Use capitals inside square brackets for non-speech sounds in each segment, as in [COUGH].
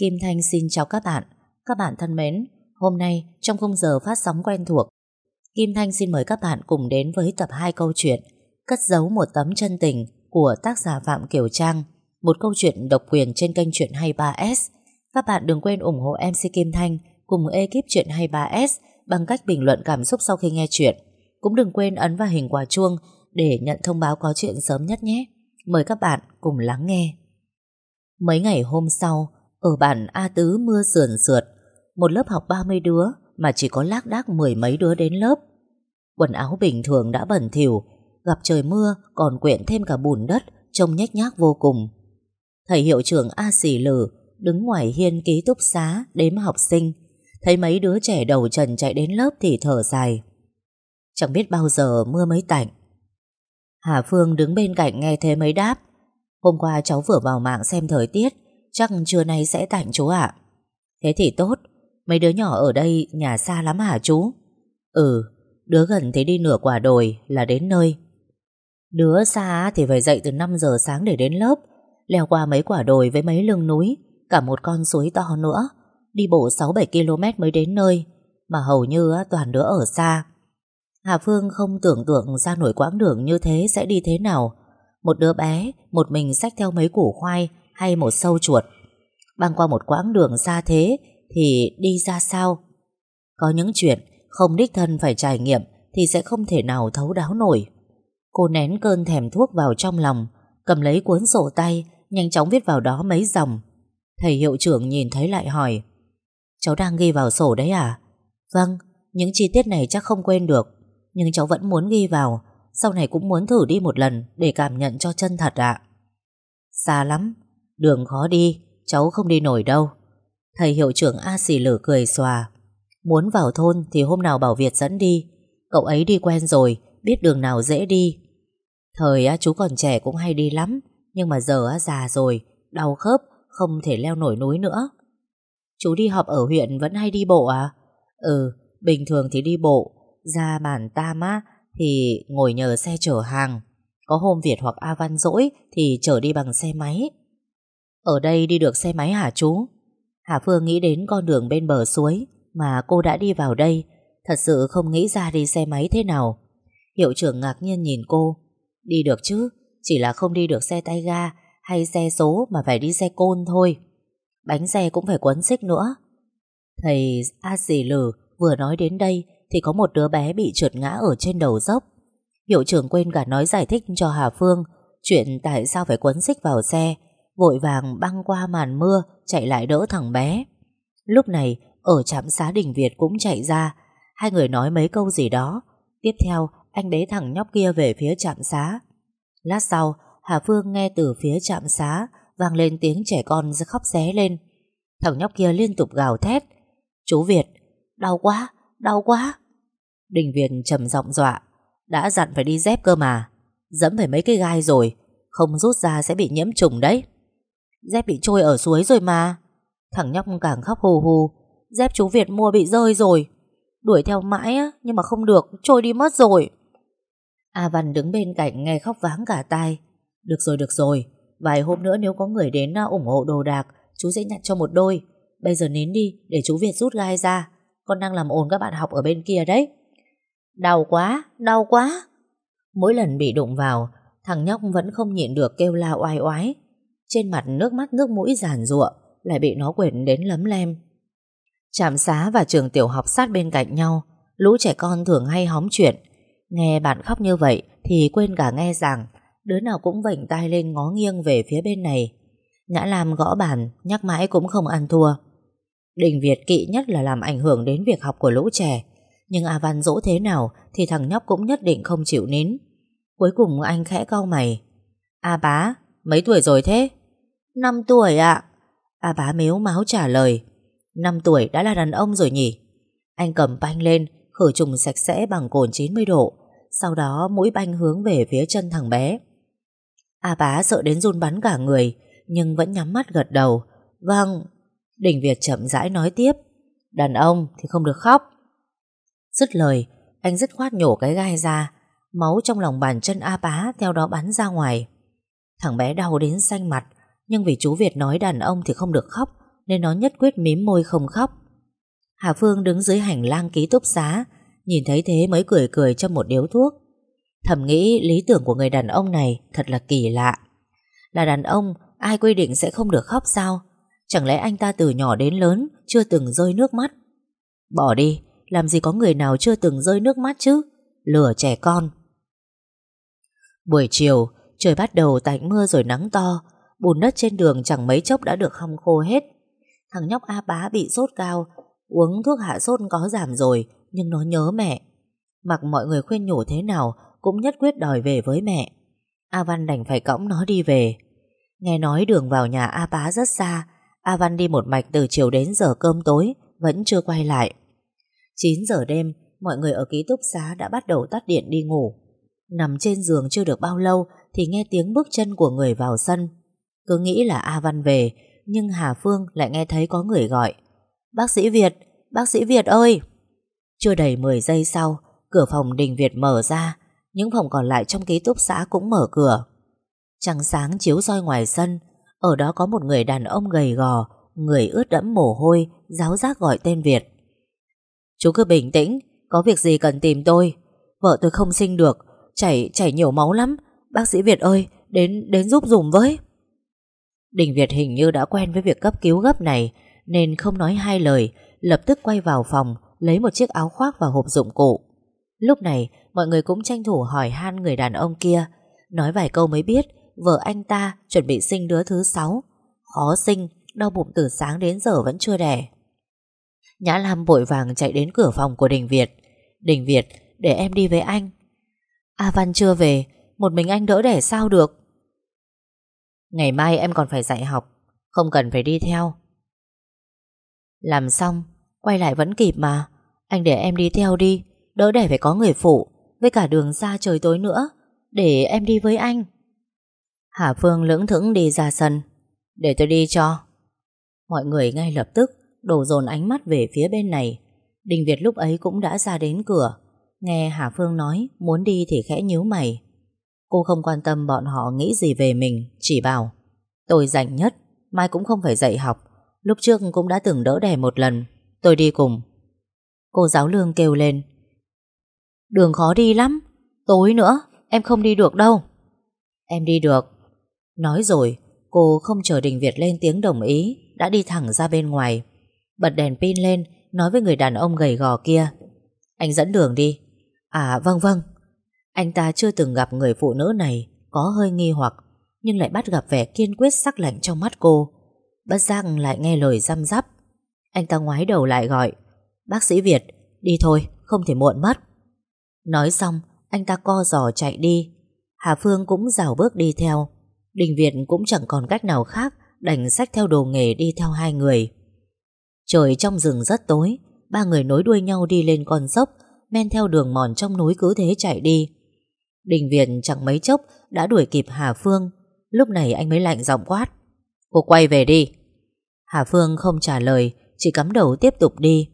Kim Thanh xin chào các bạn. Các bạn thân mến, hôm nay trong khung giờ phát sóng quen thuộc, Kim Thanh xin mời các bạn cùng đến với tập 2 câu chuyện Cất giấu một tấm chân tình của tác giả Phạm Kiều Trang, một câu chuyện độc quyền trên kênh Chuyện 23S. Các bạn đừng quên ủng hộ MC Kim Thanh cùng ekip Chuyện 23S bằng cách bình luận cảm xúc sau khi nghe chuyện. Cũng đừng quên ấn vào hình quả chuông để nhận thông báo có chuyện sớm nhất nhé. Mời các bạn cùng lắng nghe. Mấy ngày hôm sau, ở bản A Tứ mưa sườn sượt, một lớp học 30 đứa mà chỉ có lác đác mười mấy đứa đến lớp. Quần áo bình thường đã bẩn thỉu, gặp trời mưa còn quyện thêm cả bùn đất, trông nhếch nhác vô cùng. Thầy hiệu trưởng A Sỉ Lử đứng ngoài hiên ký túc xá đếm học sinh, thấy mấy đứa trẻ đầu trần chạy đến lớp thì thở dài. Chẳng biết bao giờ mưa mới tạnh. Hà Phương đứng bên cạnh nghe thế mấy đáp. Hôm qua cháu vừa vào mạng xem thời tiết, chắc trưa nay sẽ tạnh chú ạ. Thế thì tốt, mấy đứa nhỏ ở đây nhà xa lắm hả chú? Ừ, đứa gần thì đi nửa quả đồi là đến nơi. Đứa xa thì phải dậy từ 5 giờ sáng để đến lớp, leo qua mấy quả đồi với mấy lưng núi, cả một con suối to nữa, đi bộ 6-7 km mới đến nơi, mà hầu như toàn đứa ở xa. Hà Phương không tưởng tượng ra nổi quãng đường như thế sẽ đi thế nào. Một đứa bé, một mình xách theo mấy củ khoai hay một sâu chuột. Băng qua một quãng đường xa thế thì đi ra sao? Có những chuyện không đích thân phải trải nghiệm thì sẽ không thể nào thấu đáo nổi. Cô nén cơn thèm thuốc vào trong lòng, cầm lấy cuốn sổ tay, nhanh chóng viết vào đó mấy dòng. Thầy hiệu trưởng nhìn thấy lại hỏi Cháu đang ghi vào sổ đấy à? Vâng, những chi tiết này chắc không quên được Nhưng cháu vẫn muốn ghi vào Sau này cũng muốn thử đi một lần Để cảm nhận cho chân thật ạ Xa lắm, đường khó đi Cháu không đi nổi đâu. Thầy hiệu trưởng A xì lử cười xòa. Muốn vào thôn thì hôm nào Bảo Việt dẫn đi. Cậu ấy đi quen rồi Biết đường nào dễ đi. Thời á, chú còn trẻ cũng hay đi lắm Nhưng mà giờ á, già rồi Đau khớp Không thể leo nổi núi nữa. Chú đi học ở huyện vẫn hay đi bộ à? Ừ Bình thường thì đi bộ Ra bản Tam á Thì ngồi nhờ xe chở hàng. Có hôm Việt hoặc A Văn dỗi Thì chở đi bằng xe máy. Ở đây đi được xe máy hả chú? Hà Phương nghĩ đến con đường bên bờ suối Mà cô đã đi vào đây, Thật sự không nghĩ ra đi xe máy thế nào. Hiệu trưởng ngạc nhiên nhìn cô. Đi được chứ, Chỉ là không đi được xe tay ga Hay xe số mà phải đi xe côn thôi. Bánh xe cũng phải quấn xích nữa. Thầy A Dì Lử vừa nói đến đây Thì có một đứa bé bị trượt ngã ở trên đầu dốc. Hiệu trưởng quên cả nói giải thích cho Hà Phương Chuyện tại sao phải quấn xích vào xe. Vội vàng băng qua màn mưa Chạy lại đỡ thằng bé Lúc này ở trạm xá Đình Việt cũng chạy ra Hai người nói mấy câu gì đó Tiếp theo anh bế thằng nhóc kia về phía trạm xá Lát sau Hà Phương nghe từ phía trạm xá vang lên tiếng trẻ con khóc ré lên. Thằng nhóc kia liên tục gào thét. Chú Việt, đau quá, đau quá. Đình Việt trầm giọng dọa. Đã dặn phải đi dép cơ mà. Dẫm phải mấy cái gai rồi, không rút ra sẽ bị nhiễm trùng đấy. Dép bị trôi ở suối rồi mà. Thằng nhóc càng khóc hù hù. Dép chú Việt mua bị rơi rồi. Đuổi theo mãi á, nhưng mà không được, trôi đi mất rồi. A Văn đứng bên cạnh nghe khóc váng cả tai. Được rồi, được rồi, Vài hôm nữa nếu có người đến à, ủng hộ đồ đạc Chú sẽ nhặt cho một đôi Bây giờ nín đi để chú Việt rút gai ra Con đang làm ồn các bạn học ở bên kia đấy Đau quá, đau quá Mỗi lần bị đụng vào Thằng nhóc vẫn không nhịn được kêu la oai oái trên mặt nước mắt nước mũi giàn ruộng Lại bị nó quyển đến lấm lem. Trạm xá và trường tiểu học sát bên cạnh nhau, Lũ trẻ con thường hay hóng chuyện. Nghe bạn khóc như vậy Thì quên cả nghe rằng, Đứa nào cũng vảnh tai lên ngó nghiêng về phía bên này. Nhã Lam gõ bàn, Nhắc mãi cũng không ăn thua. Đình Việt kỵ nhất là làm ảnh hưởng đến việc học của lũ trẻ, Nhưng A Văn dỗ thế nào Thì thằng nhóc cũng nhất định không chịu nín. Cuối cùng anh khẽ cau mày. A bá, Mấy tuổi rồi thế? Năm tuổi ạ. À, A bá mếu máu trả lời. Năm tuổi đã là đàn ông rồi nhỉ? Anh cầm banh lên, Khử trùng sạch sẽ bằng cồn 90 độ. Sau đó mũi banh hướng về phía chân thằng bé. À, A bá sợ đến run bắn cả người, Nhưng vẫn nhắm mắt gật đầu. Vâng. Đình Việt chậm rãi nói tiếp. Đàn ông thì không được khóc. Dứt lời, Anh dứt khoát nhổ cái gai ra. Máu trong lòng bàn chân A bá Theo đó bắn ra ngoài. Thằng bé đau đến xanh mặt nhưng vì chú Việt nói đàn ông thì không được khóc, Nên nó nhất quyết mím môi không khóc. Hà Phương đứng dưới hành lang ký túc xá, Nhìn thấy thế mới cười cười cho một điếu thuốc. Thầm nghĩ lý tưởng của người đàn ông này Thật là kỳ lạ. Là đàn ông, ai quy định sẽ không được khóc sao? Chẳng lẽ anh ta từ nhỏ đến lớn Chưa từng rơi nước mắt? Bỏ đi, Làm gì có người nào chưa từng rơi nước mắt chứ? Lừa trẻ con. Buổi chiều, Trời bắt đầu tạnh mưa rồi nắng to Bùn đất trên đường chẳng mấy chốc đã được hong khô hết. Thằng nhóc A bá bị sốt cao, Uống thuốc hạ sốt có giảm rồi, Nhưng nó nhớ mẹ. Mặc mọi người khuyên nhủ thế nào Cũng nhất quyết đòi về với mẹ. A Văn đành phải cõng nó đi về. Nghe nói đường vào nhà A bá rất xa, A Văn đi một mạch từ chiều đến giờ cơm tối, Vẫn chưa quay lại. 9 giờ đêm, Mọi người ở ký túc xá đã bắt đầu tắt điện đi ngủ. Nằm trên giường chưa được bao lâu Thì nghe tiếng bước chân của người vào sân. Cứ nghĩ là A Văn về, Nhưng Hà Phương lại nghe thấy có người gọi. Bác sĩ Việt, Bác sĩ Việt ơi! Chưa đầy 10 giây sau, Cửa phòng Đình Việt mở ra, Những phòng còn lại trong ký túc xã cũng mở cửa. Trăng sáng chiếu soi ngoài sân, Ở đó có một người đàn ông gầy gò, Người ướt đẫm mồ hôi, Giáo giác gọi tên Việt. Chú cứ bình tĩnh, Có việc gì cần tìm tôi. Vợ tôi không sinh được, Chảy chảy nhiều máu lắm. Bác sĩ Việt ơi, Đến đến giúp dùm với. Đình Việt hình như đã quen với việc cấp cứu gấp này, Nên không nói hai lời, Lập tức quay vào phòng, Lấy một chiếc áo khoác và hộp dụng cụ. Lúc này, mọi người cũng tranh thủ hỏi han người đàn ông kia, Nói vài câu mới biết Vợ anh ta chuẩn bị sinh đứa thứ sáu. Khó sinh, Đau bụng từ sáng đến giờ vẫn chưa đẻ. Nhã Lam bội vàng chạy đến cửa phòng của Đình Việt. Đình Việt, để em đi với anh. A Văn chưa về, Một mình anh đỡ đẻ sao được? Ngày mai em còn phải dạy học, Không cần phải đi theo. Làm xong, Quay lại vẫn kịp mà. Anh để em đi theo đi, Đỡ để phải có người phụ, Với cả đường xa trời tối nữa, Để em đi với anh. Hà Phương lưỡng thững đi ra sân. Để tôi đi cho. Mọi người ngay lập tức đổ dồn ánh mắt về phía bên này. Đình Việt lúc ấy cũng đã ra đến cửa. Nghe Hà Phương nói Muốn đi thì khẽ nhíu mày. Cô không quan tâm bọn họ nghĩ gì về mình, Chỉ bảo, Tôi rảnh nhất, Mai cũng không phải dạy học. Lúc trước cũng đã từng đỡ đẻ một lần, Tôi đi cùng. Cô giáo lương kêu lên, Đường khó đi lắm, Tối nữa em không đi được đâu. Em đi được. Nói rồi, cô không chờ Đình Việt lên tiếng đồng ý, Đã đi thẳng ra bên ngoài. Bật đèn pin lên, Nói với người đàn ông gầy gò kia, Anh dẫn đường đi. À vâng vâng. Anh ta chưa từng gặp người phụ nữ này, Có hơi nghi hoặc, Nhưng lại bắt gặp vẻ kiên quyết sắc lạnh trong mắt cô. Bất giác lại nghe lời răm rắp. Anh ta ngoái đầu lại gọi, Bác sĩ Việt, Đi thôi, không thể muộn mất. Nói xong, anh ta co giò chạy đi. Hà Phương cũng rào bước đi theo. Đình Việt cũng chẳng còn cách nào khác, Đành sách theo đồ nghề đi theo hai người. Trời trong rừng rất tối, Ba người nối đuôi nhau đi lên con dốc, Men theo đường mòn trong núi cứ thế chạy đi. Đình Việt chẳng mấy chốc Đã đuổi kịp Hà Phương Lúc này anh mới lạnh giọng quát Cô quay về đi Hà Phương không trả lời Chỉ cắm đầu tiếp tục đi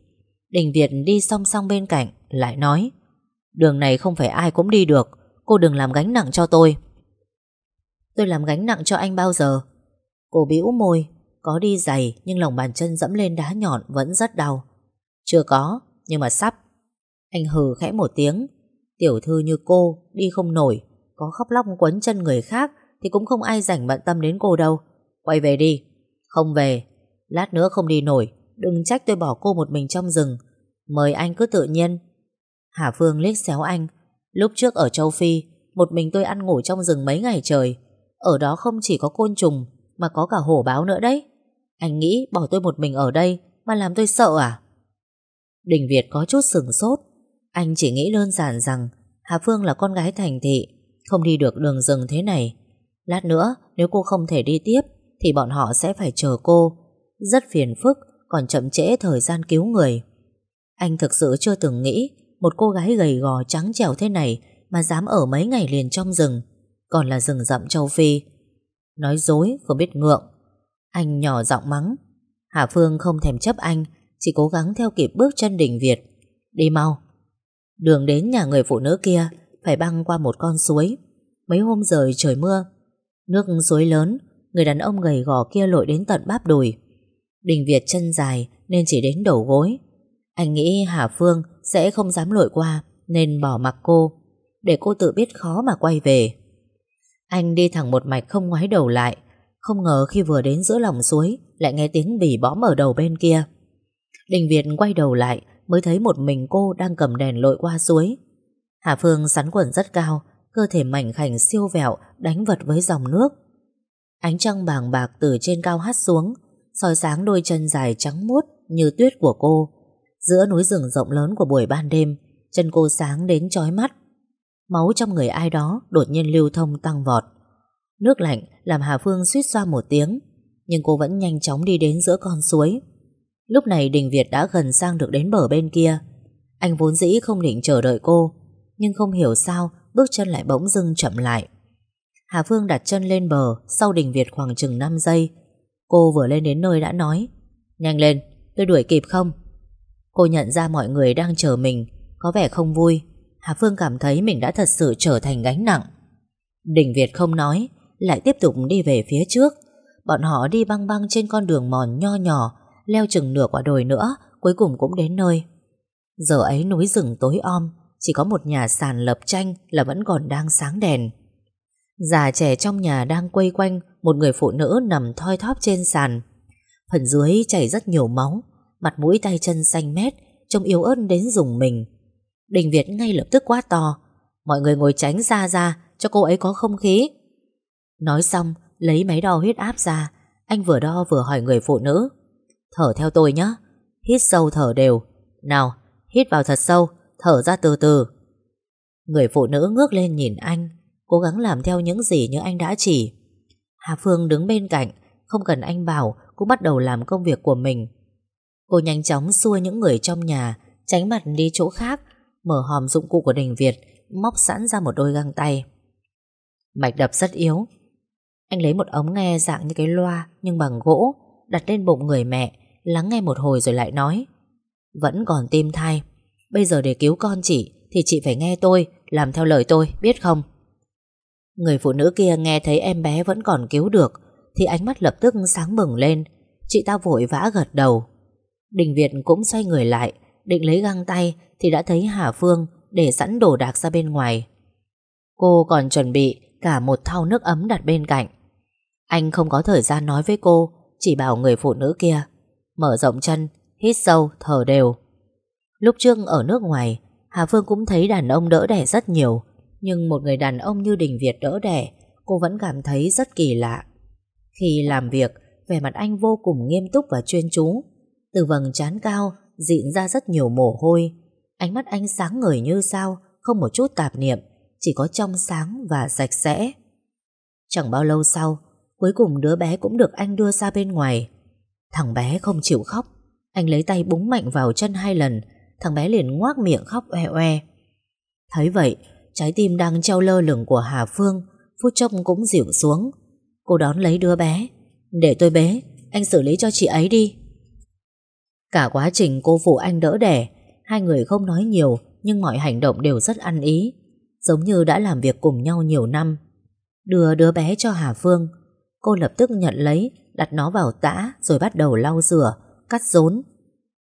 Đình Việt đi song song bên cạnh Lại nói Đường này không phải ai cũng đi được Cô đừng làm gánh nặng cho tôi Tôi làm gánh nặng cho anh bao giờ Cô bĩu môi có đi giày nhưng lòng bàn chân dẫm lên đá nhọn vẫn rất đau. Chưa có, nhưng mà sắp. Anh hừ khẽ một tiếng. Tiểu thư như cô, đi không nổi. Có khóc lóc quấn chân người khác thì cũng không ai rảnh bận tâm đến cô đâu. Quay về đi. Không về. Lát nữa không đi nổi. Đừng trách tôi bỏ cô một mình trong rừng. Mời anh cứ tự nhiên. Hà Phương liếc xéo anh. Lúc trước ở châu Phi, một mình tôi ăn ngủ trong rừng mấy ngày trời. Ở đó không chỉ có côn trùng, mà có cả hổ báo nữa đấy. Anh nghĩ bỏ tôi một mình ở đây Mà làm tôi sợ à Đình Việt có chút sừng sốt anh chỉ nghĩ đơn giản rằng Hà Phương là con gái thành thị, Không đi được đường rừng thế này. Lát nữa, nếu cô không thể đi tiếp, Thì bọn họ sẽ phải chờ cô. Rất phiền phức, Còn chậm trễ thời gian cứu người. Anh thực sự chưa từng nghĩ Một cô gái gầy gò trắng trẻo thế này Mà dám ở mấy ngày liền trong rừng, Còn là rừng rậm châu Phi. Nói dối, không biết ngượng. Anh nhỏ giọng mắng, Hà Phương không thèm chấp anh, Chỉ cố gắng theo kịp bước chân đình Việt. Đi mau. Đường đến nhà người phụ nữ kia Phải băng qua một con suối Mấy hôm rời trời mưa Nước suối lớn Người đàn ông gầy gò kia lội đến tận bắp đùi Đình Việt chân dài nên chỉ đến đầu gối. Anh nghĩ Hà Phương sẽ không dám lội qua nên bỏ mặc cô, để cô tự biết khó mà quay về. Anh đi thẳng một mạch không ngoái đầu lại, không ngờ khi vừa đến giữa lòng suối lại nghe tiếng bỉ bõm ở đầu bên kia. Đình Việt quay đầu lại mới thấy một mình cô đang cầm đèn lội qua suối. Hà Phương sắn quần rất cao, cơ thể mảnh khảnh siêu vẹo đánh vật với dòng nước. Ánh trăng bàng bạc từ trên cao hắt xuống, soi sáng đôi chân dài trắng muốt như tuyết của cô. Giữa núi rừng rộng lớn của buổi ban đêm, chân cô sáng đến chói mắt. Máu trong người ai đó đột nhiên lưu thông tăng vọt. Nước lạnh làm Hà Phương suýt xoa một tiếng, nhưng cô vẫn nhanh chóng đi đến giữa con suối. Lúc này Đình Việt đã gần sang được đến bờ bên kia. Anh vốn dĩ không định chờ đợi cô, nhưng không hiểu sao bước chân lại bỗng dưng chậm lại. Hà Phương đặt chân lên bờ sau Đình Việt khoảng chừng 5 giây. Cô vừa lên đến nơi đã nói Nhanh lên, tôi đuổi kịp không? Cô nhận ra mọi người đang chờ mình Có vẻ không vui Hà Phương cảm thấy mình đã thật sự trở thành gánh nặng Đình Việt không nói Lại tiếp tục đi về phía trước Bọn họ đi băng băng trên con đường mòn nho nhỏ Leo chừng nửa quả đồi nữa, Cuối cùng cũng đến nơi. Giờ ấy núi rừng tối om, Chỉ có một nhà sàn lập tranh Là vẫn còn đang sáng đèn. Già trẻ trong nhà đang quây quanh Một người phụ nữ nằm thoi thóp trên sàn. Phần dưới chảy rất nhiều máu, Mặt mũi tay chân xanh mét, Trông yếu ớt đến dùng mình. Đình Việt ngay lập tức quá to, Mọi người ngồi tránh ra ra, Cho cô ấy có không khí. Nói xong, lấy máy đo huyết áp ra, Anh vừa đo vừa hỏi người phụ nữ Thở theo tôi nhé Hít sâu thở đều. Nào, hít vào thật sâu, Thở ra từ từ. Người phụ nữ ngước lên nhìn anh, Cố gắng làm theo những gì như anh đã chỉ. Hà Phương đứng bên cạnh, Không cần anh bảo, Cũng bắt đầu làm công việc của mình. Cô nhanh chóng xua những người trong nhà, Tránh mặt đi chỗ khác, Mở hòm dụng cụ của Đình Việt, Móc sẵn ra một đôi găng tay. Mạch đập rất yếu. Anh lấy một ống nghe dạng như cái loa, Nhưng bằng gỗ, Đặt lên bụng người mẹ. Lắng nghe một hồi rồi lại nói, Vẫn còn tim thai. Bây giờ để cứu con chị Thì chị phải nghe tôi, Làm theo lời tôi, biết không? Người phụ nữ kia nghe thấy em bé vẫn còn cứu được Thì ánh mắt lập tức sáng bừng lên. Chị ta vội vã gật đầu. Đình Việt cũng xoay người lại, Định lấy găng tay Thì đã thấy Hà Phương để sẵn đồ đạc ra bên ngoài. Cô còn chuẩn bị Cả một thau nước ấm đặt bên cạnh. Anh không có thời gian nói với cô, Chỉ bảo người phụ nữ kia Mở rộng chân, Hít sâu, thở đều. Lúc trước ở nước ngoài, Hà Phương cũng thấy đàn ông đỡ đẻ rất nhiều, Nhưng một người đàn ông như Đình Việt đỡ đẻ, Cô vẫn cảm thấy rất kỳ lạ. Khi làm việc, Vẻ mặt anh vô cùng nghiêm túc và chuyên chú. Từ vầng trán cao, Dịn ra rất nhiều mồ hôi. Ánh mắt anh sáng ngời như sao, Không một chút tạp niệm, Chỉ có trong sáng và sạch sẽ. Chẳng bao lâu sau, Cuối cùng đứa bé cũng được anh đưa ra bên ngoài. Thằng bé không chịu khóc. Anh lấy tay búng mạnh vào chân hai lần. Thằng bé liền ngoác miệng khóc oe oe. Thấy vậy, Trái tim đang treo lơ lửng của Hà Phương, Phút chốc cũng dịu xuống. Cô đón lấy đứa bé. Để tôi bế, Anh xử lý cho chị ấy đi. Cả quá trình cô phụ anh đỡ đẻ, Hai người không nói nhiều, Nhưng mọi hành động đều rất ăn ý, Giống như đã làm việc cùng nhau nhiều năm. Đưa đứa bé cho Hà Phương, Cô lập tức nhận lấy Đặt nó vào tã rồi bắt đầu lau rửa, Cắt rốn.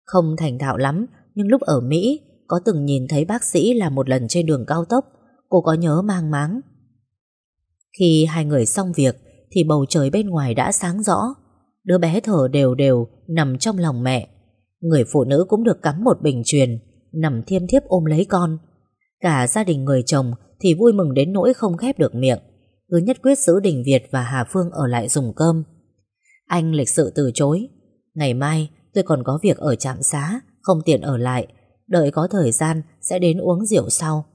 Không thành thạo lắm, Nhưng lúc ở Mỹ, Có từng nhìn thấy bác sĩ làm một lần trên đường cao tốc, Cô có nhớ mang máng. Khi hai người xong việc, Thì bầu trời bên ngoài đã sáng rõ. Đứa bé thở đều đều, Nằm trong lòng mẹ. Người phụ nữ cũng được cắm một bình truyền, Nằm thiêm thiếp ôm lấy con. Cả gia đình người chồng Thì vui mừng đến nỗi không khép được miệng. Cứ nhất quyết giữ Đình Việt và Hà Phương Ở lại dùng cơm. Anh lịch sự từ chối Ngày mai tôi còn có việc ở trạm xá Không tiện ở lại Đợi có thời gian sẽ đến uống rượu sau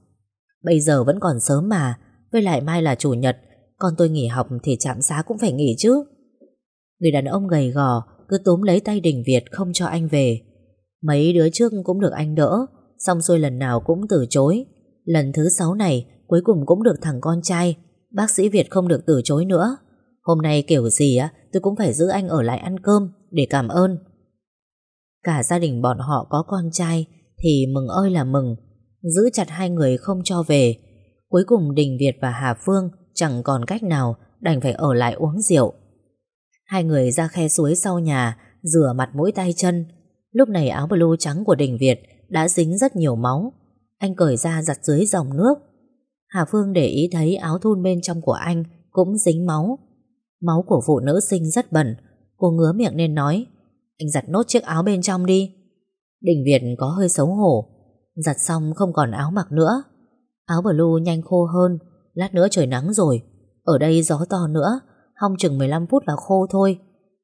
Bây giờ vẫn còn sớm mà Với lại mai là chủ nhật Con tôi nghỉ học thì trạm xá cũng phải nghỉ chứ Người đàn ông gầy gò cứ túm lấy tay Đình Việt không cho anh về. Mấy đứa trước cũng được anh đỡ, xong xuôi lần nào cũng từ chối. Lần thứ sáu này, cuối cùng cũng được thằng con trai, bác sĩ Việt không được từ chối nữa. Hôm nay kiểu gì á, tôi cũng phải giữ anh ở lại ăn cơm để cảm ơn. Cả gia đình bọn họ có con trai thì mừng ơi là mừng, giữ chặt hai người không cho về. Cuối cùng Đình Việt và Hà Phương chẳng còn cách nào đành phải ở lại uống rượu. Hai người ra khe suối sau nhà rửa mặt mũi tay chân. Lúc này áo blue trắng của Đình Việt đã dính rất nhiều máu. Anh cởi ra giặt dưới dòng nước. Hà Phương để ý thấy áo thun bên trong của anh cũng dính máu. Máu của phụ nữ sinh rất bẩn. Cô ngứa miệng nên nói Anh giặt nốt chiếc áo bên trong đi. Đình Việt có hơi xấu hổ. Giặt xong không còn áo mặc nữa. Áo blue nhanh khô hơn. Lát nữa trời nắng rồi. Ở đây gió to nữa. Hong chừng 15 phút là khô thôi.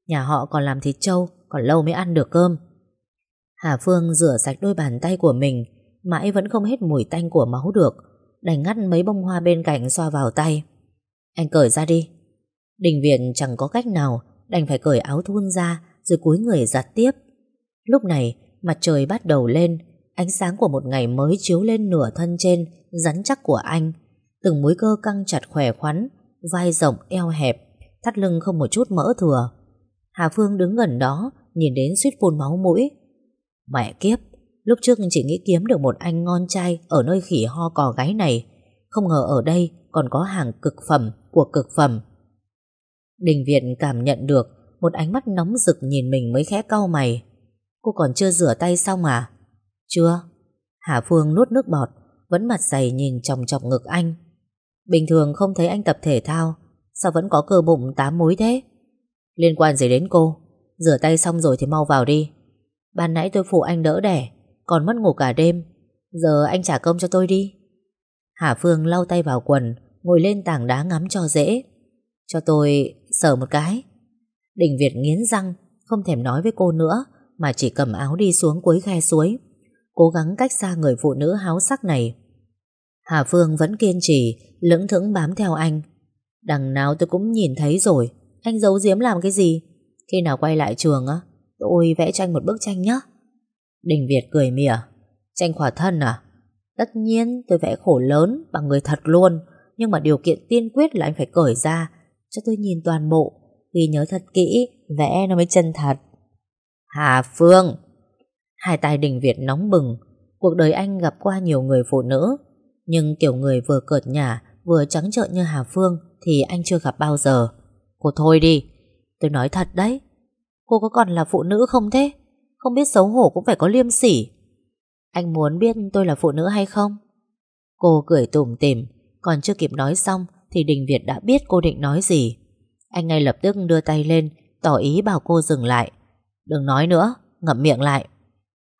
Nhà họ còn làm thịt trâu, còn lâu mới ăn được cơm. Hà Phương rửa sạch đôi bàn tay của mình, mãi vẫn không hết mùi tanh của máu được, đành ngắt mấy bông hoa bên cạnh xoa vào tay. Anh cởi ra đi. Đình Viện chẳng có cách nào, đành phải cởi áo thun ra, rồi cúi người giặt tiếp. Lúc này, mặt trời bắt đầu lên, ánh sáng của một ngày mới chiếu lên nửa thân trên, rắn chắc của anh. Từng múi cơ căng chặt khỏe khoắn, vai rộng, eo hẹp, thắt lưng không một chút mỡ thừa. Hà Phương đứng gần đó, nhìn đến suýt phun máu mũi. Mẹ kiếp, lúc trước chỉ nghĩ kiếm được một anh ngon trai ở nơi khỉ ho cò gáy này. Không ngờ ở đây còn có hàng cực phẩm của cực phẩm. Đình Việt cảm nhận được một ánh mắt nóng rực nhìn mình mới khẽ cau mày. Cô còn chưa rửa tay xong à? Chưa. Hà Phương nuốt nước bọt, vẫn mặt dày nhìn chòng chọc ngực anh. Bình thường không thấy anh tập thể thao, sao vẫn có cơ bụng tám múi thế? Liên quan gì đến cô? Rửa tay xong rồi thì mau vào đi. Ban nãy tôi phụ anh đỡ đẻ, còn mất ngủ cả đêm. Giờ anh trả công cho tôi đi. Hà Phương lau tay vào quần, ngồi lên tảng đá ngắm cho dễ. Cho tôi sờ một cái. Đình Việt nghiến răng, không thèm nói với cô nữa, mà chỉ cầm áo đi xuống cuối khe suối. Cố gắng cách xa người phụ nữ háo sắc này. Hà Phương vẫn kiên trì, lững thững bám theo anh. Đằng nào tôi cũng nhìn thấy rồi, anh giấu giếm làm cái gì? Khi nào quay lại trường á, tôi vẽ tranh một bức tranh nhé. Đình Việt cười mỉa. Tranh khỏa thân à? Tất nhiên tôi vẽ khổ lớn bằng người thật luôn, nhưng mà điều kiện tiên quyết là anh phải cởi ra, cho tôi nhìn toàn bộ, ghi nhớ thật kỹ, vẽ nó mới chân thật. Hà Phương! Hai tay Đình Việt nóng bừng, cuộc đời anh gặp qua nhiều người phụ nữ, nhưng kiểu người vừa cợt nhả, vừa trắng trợn như Hà Phương thì anh chưa gặp bao giờ. Cô thôi đi, tôi nói thật đấy. Cô có còn là phụ nữ không thế? Không biết xấu hổ cũng phải có liêm sỉ. Anh muốn biết tôi là phụ nữ hay không? Cô cười tủm tỉm, còn chưa kịp nói xong thì Đình Việt đã biết cô định nói gì. Anh ngay lập tức đưa tay lên, tỏ ý bảo cô dừng lại. Đừng nói nữa, ngậm miệng lại.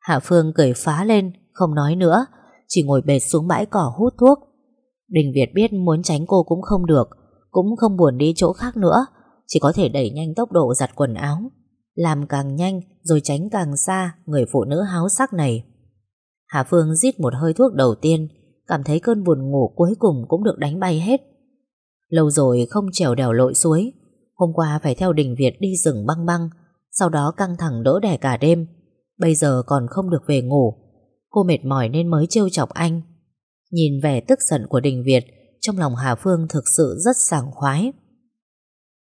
Hạ Phương cười phá lên, không nói nữa, chỉ ngồi bệt xuống bãi cỏ hút thuốc. Đình Việt biết muốn tránh cô cũng không được, cũng không buồn đi chỗ khác nữa, chỉ có thể đẩy nhanh tốc độ giặt quần áo. Làm càng nhanh rồi tránh càng xa người phụ nữ háo sắc này. Hà Phương rít một hơi thuốc đầu tiên, cảm thấy cơn buồn ngủ cuối cùng cũng được đánh bay hết. Lâu rồi không trèo đèo lội suối, hôm qua phải theo đình Việt đi rừng băng băng, sau đó căng thẳng đỡ đẻ cả đêm. Bây giờ còn không được về ngủ, cô mệt mỏi nên mới trêu chọc anh. Nhìn vẻ tức giận của đình Việt, trong lòng Hà Phương thực sự rất sảng khoái.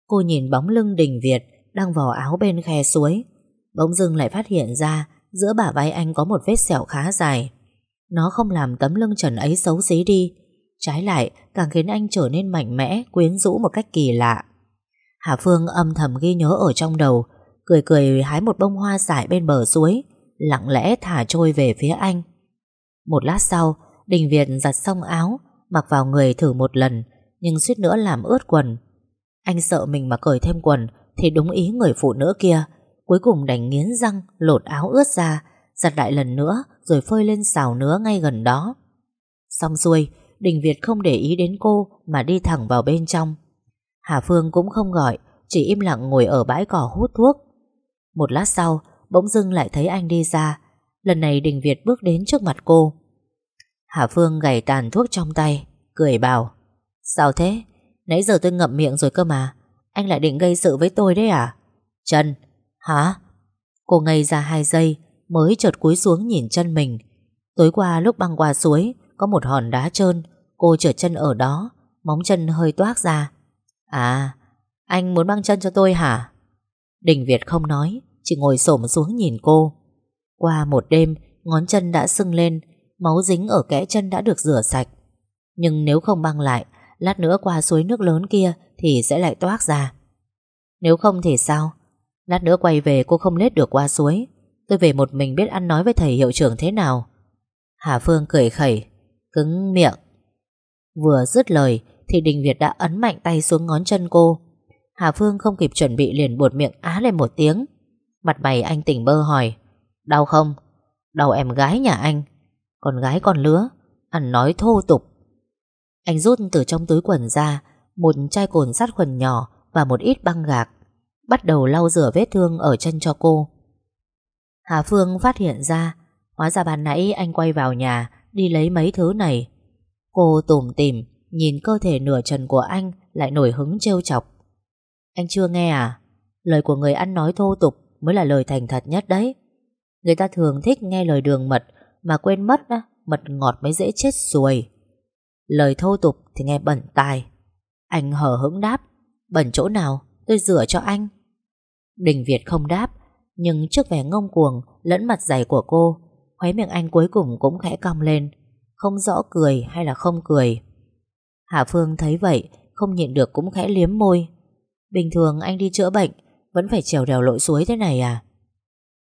Cô nhìn bóng lưng đình Việt đang vò áo bên khe suối. Bỗng dưng lại phát hiện ra giữa bả vai anh có một vết sẹo khá dài. Nó không làm tấm lưng trần ấy xấu xí đi. Trái lại càng khiến anh trở nên mạnh mẽ, quyến rũ một cách kỳ lạ. Hà Phương âm thầm ghi nhớ ở trong đầu, cười cười hái một bông hoa dại bên bờ suối, lặng lẽ thả trôi về phía anh. Một lát sau, Đình Việt giặt xong áo, mặc vào người thử một lần, nhưng suýt nữa làm ướt quần. Anh sợ mình mà cởi thêm quần thì đúng ý người phụ nữ kia, cuối cùng đành nghiến răng lột áo ướt ra, giặt lại lần nữa rồi phơi lên xào nứa ngay gần đó. Xong xuôi, Đình Việt không để ý đến cô mà đi thẳng vào bên trong. Hà Phương cũng không gọi, chỉ im lặng ngồi ở bãi cỏ hút thuốc. Một lát sau, bỗng dưng lại thấy anh đi ra. Lần này Đình Việt bước đến trước mặt cô. Hà Phương gảy tàn thuốc trong tay, cười bảo Sao thế? Nãy giờ tôi ngậm miệng rồi cơ mà Anh lại định gây sự với tôi đấy à? Chân Hả? Cô ngây ra hai giây Mới chợt cúi xuống nhìn chân mình Tối qua lúc băng qua suối Có một hòn đá trơn Cô trượt chân ở đó, Móng chân hơi toác ra. À Anh muốn băng chân cho tôi hả? Đình Việt không nói, Chỉ ngồi xổm xuống nhìn cô. Qua một đêm, Ngón chân đã sưng lên, Máu dính ở kẽ chân đã được rửa sạch. Nhưng nếu không băng lại, Lát nữa qua suối nước lớn kia Thì sẽ lại toác ra. Nếu không thì sao? Lát nữa quay về cô không lết được qua suối. Tôi về một mình biết ăn nói với thầy hiệu trưởng thế nào. Hà Phương cười khẩy, Cứng miệng. Vừa dứt lời, Thì Đình Việt đã ấn mạnh tay xuống ngón chân cô. Hà Phương không kịp chuẩn bị liền buột miệng á lên một tiếng. Mặt mày anh tỉnh bơ hỏi, Đau không? Đau em gái nhà anh. Con gái con lứa, Ăn nói thô tục. Anh rút từ trong túi quần ra, Một chai cồn sát khuẩn nhỏ Và một ít băng gạc, Bắt đầu lau rửa vết thương ở chân cho cô. Hà Phương phát hiện ra, Hóa ra ban nãy anh quay vào nhà, Đi lấy mấy thứ này. Cô tủm tìm Nhìn cơ thể nửa trần của anh Lại nổi hứng trêu chọc. Anh chưa nghe à? Lời của người ăn nói thô tục Mới là lời thành thật nhất đấy. Người ta thường thích nghe lời đường mật Mà quên mất á, mật ngọt mới dễ chết ruồi Lời thô tục thì nghe bẩn tai Anh hở hững đáp Bẩn chỗ nào? Tôi rửa cho anh. Đình Việt không đáp Nhưng trước vẻ ngông cuồng Lẫn mặt dày của cô Khóe miệng anh cuối cùng cũng khẽ cong lên. Không rõ cười hay là không cười. Hà Phương thấy vậy, Không nhịn được cũng khẽ liếm môi. Bình thường anh đi chữa bệnh, Vẫn phải trèo đèo lội suối thế này à?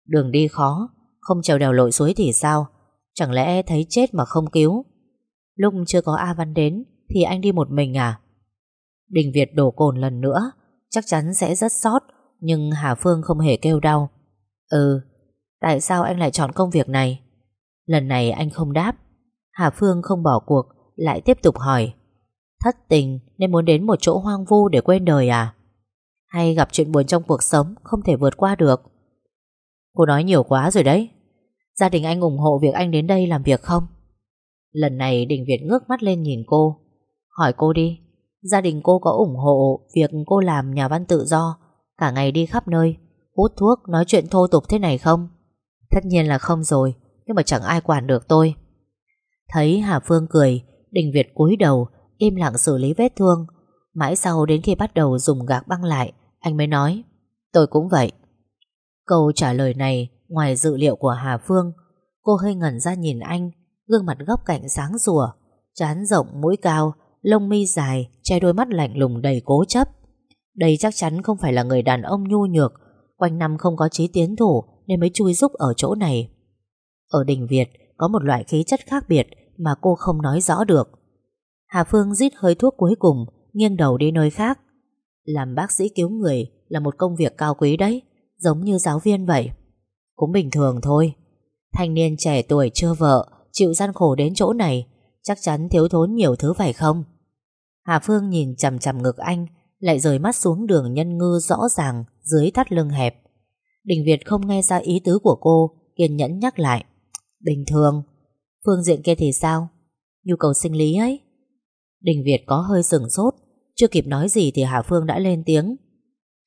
Đường đi khó, Không trèo đèo lội suối thì sao? Chẳng lẽ thấy chết mà không cứu? Lúc chưa có A Văn đến, Thì anh đi một mình à? Đình Việt đổ cồn lần nữa, Chắc chắn sẽ rất sót, Nhưng Hà Phương không hề kêu đau. Ừ Tại sao anh lại chọn công việc này? Lần này anh không đáp. Hà Phương không bỏ cuộc, Lại tiếp tục hỏi. Thất tình, nên muốn đến một chỗ hoang vu để quên đời à? Hay gặp chuyện buồn trong cuộc sống Không thể vượt qua được? Cô nói nhiều quá rồi đấy. Gia đình anh ủng hộ việc anh đến đây làm việc không? Lần này Đình Việt ngước mắt lên nhìn cô. Hỏi cô đi, Gia đình cô có ủng hộ Việc cô làm nhà văn tự do, Cả ngày đi khắp nơi, Hút thuốc, nói chuyện thô tục thế này không? Tất nhiên là không rồi, Nhưng mà chẳng ai quản được tôi. Thấy Hà Phương cười, Đình Việt cúi đầu, Im lặng xử lý vết thương. Mãi sau đến khi bắt đầu dùng gạc băng lại, Anh mới nói, Tôi cũng vậy. Câu trả lời này, ngoài dự liệu của Hà Phương, Cô hơi ngẩn ra nhìn anh, Gương mặt góc cạnh sáng rùa Chán rộng, mũi cao, Lông mi dài, Che đôi mắt lạnh lùng đầy cố chấp. Đây chắc chắn không phải là người đàn ông nhu nhược, Quanh năm không có trí tiến thủ Nên mới chui rúc ở chỗ này. Ở đình Việt có một loại khí chất khác biệt Mà cô không nói rõ được. Hà Phương rít hơi thuốc cuối cùng, Nghiêng đầu đi nơi khác. Làm bác sĩ cứu người là một công việc cao quý đấy, Giống như giáo viên vậy. Cũng bình thường thôi. Thanh niên trẻ tuổi chưa vợ, Chịu gian khổ đến chỗ này, Chắc chắn thiếu thốn nhiều thứ phải không? Hà Phương nhìn chằm chằm ngực anh, Lại rời mắt xuống đường nhân ngư rõ ràng Dưới thắt lưng hẹp. Đình Việt không nghe ra ý tứ của cô, Kiên nhẫn nhắc lại. Bình thường. Phương diện kia thì sao? Nhu cầu sinh lý ấy. Đình Việt có hơi sừng sốt, Chưa kịp nói gì thì Hà Phương đã lên tiếng.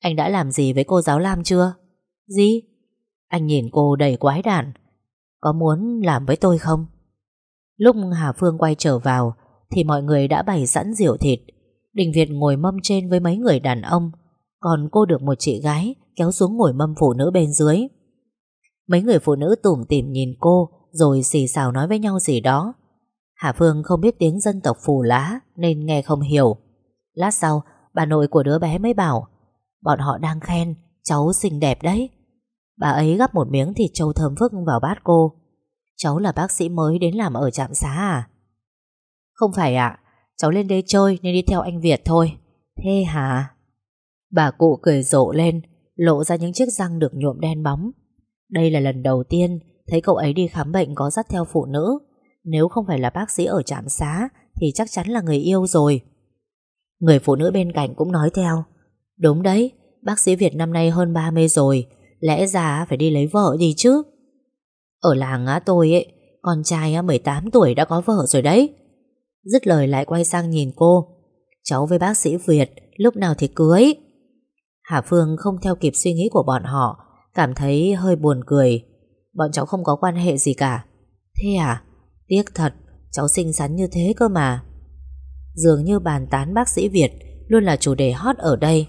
Anh đã làm gì với cô giáo Lam chưa? Gì? Anh nhìn cô đầy quái đản. Có muốn làm với tôi không? Lúc Hà Phương quay trở vào, Thì mọi người đã bày sẵn rượu thịt. Đình Việt ngồi mâm trên với mấy người đàn ông. Còn cô được một chị gái Kéo xuống ngồi mâm phụ nữ bên dưới. Mấy người phụ nữ tủm tỉm nhìn cô rồi xì xào nói với nhau gì đó. Hà Phương không biết tiếng dân tộc phù lá Nên nghe không hiểu. Lát sau, bà nội của đứa bé mới bảo, Bọn họ đang khen, Cháu xinh đẹp đấy. Bà ấy gắp một miếng thịt trâu thơm phức vào bát cô. Cháu là bác sĩ mới đến làm ở trạm xá à? Không phải ạ, Cháu lên đây chơi nên đi theo anh Việt thôi. Thế hả? Bà cụ cười rộ lên, Lộ ra những chiếc răng được nhuộm đen bóng. Đây là lần đầu tiên Thấy cậu ấy đi khám bệnh có dắt theo phụ nữ. Nếu không phải là bác sĩ ở trạm xá, Thì chắc chắn là người yêu rồi. Người phụ nữ bên cạnh cũng nói theo. Đúng đấy, Bác sĩ Việt năm nay hơn 30 rồi, Lẽ ra phải đi lấy vợ đi chứ. Ở làng á tôi ấy, Con trai 18 tuổi đã có vợ rồi đấy. Dứt lời lại quay sang nhìn cô. Cháu với bác sĩ Việt, Lúc nào thì cưới. Hà Phương không theo kịp suy nghĩ của bọn họ, Cảm thấy hơi buồn cười. Bọn cháu không có quan hệ gì cả. Thế à? Tiếc thật, Cháu xinh xắn như thế cơ mà. Dường như bàn tán bác sĩ Việt Luôn là chủ đề hot ở đây.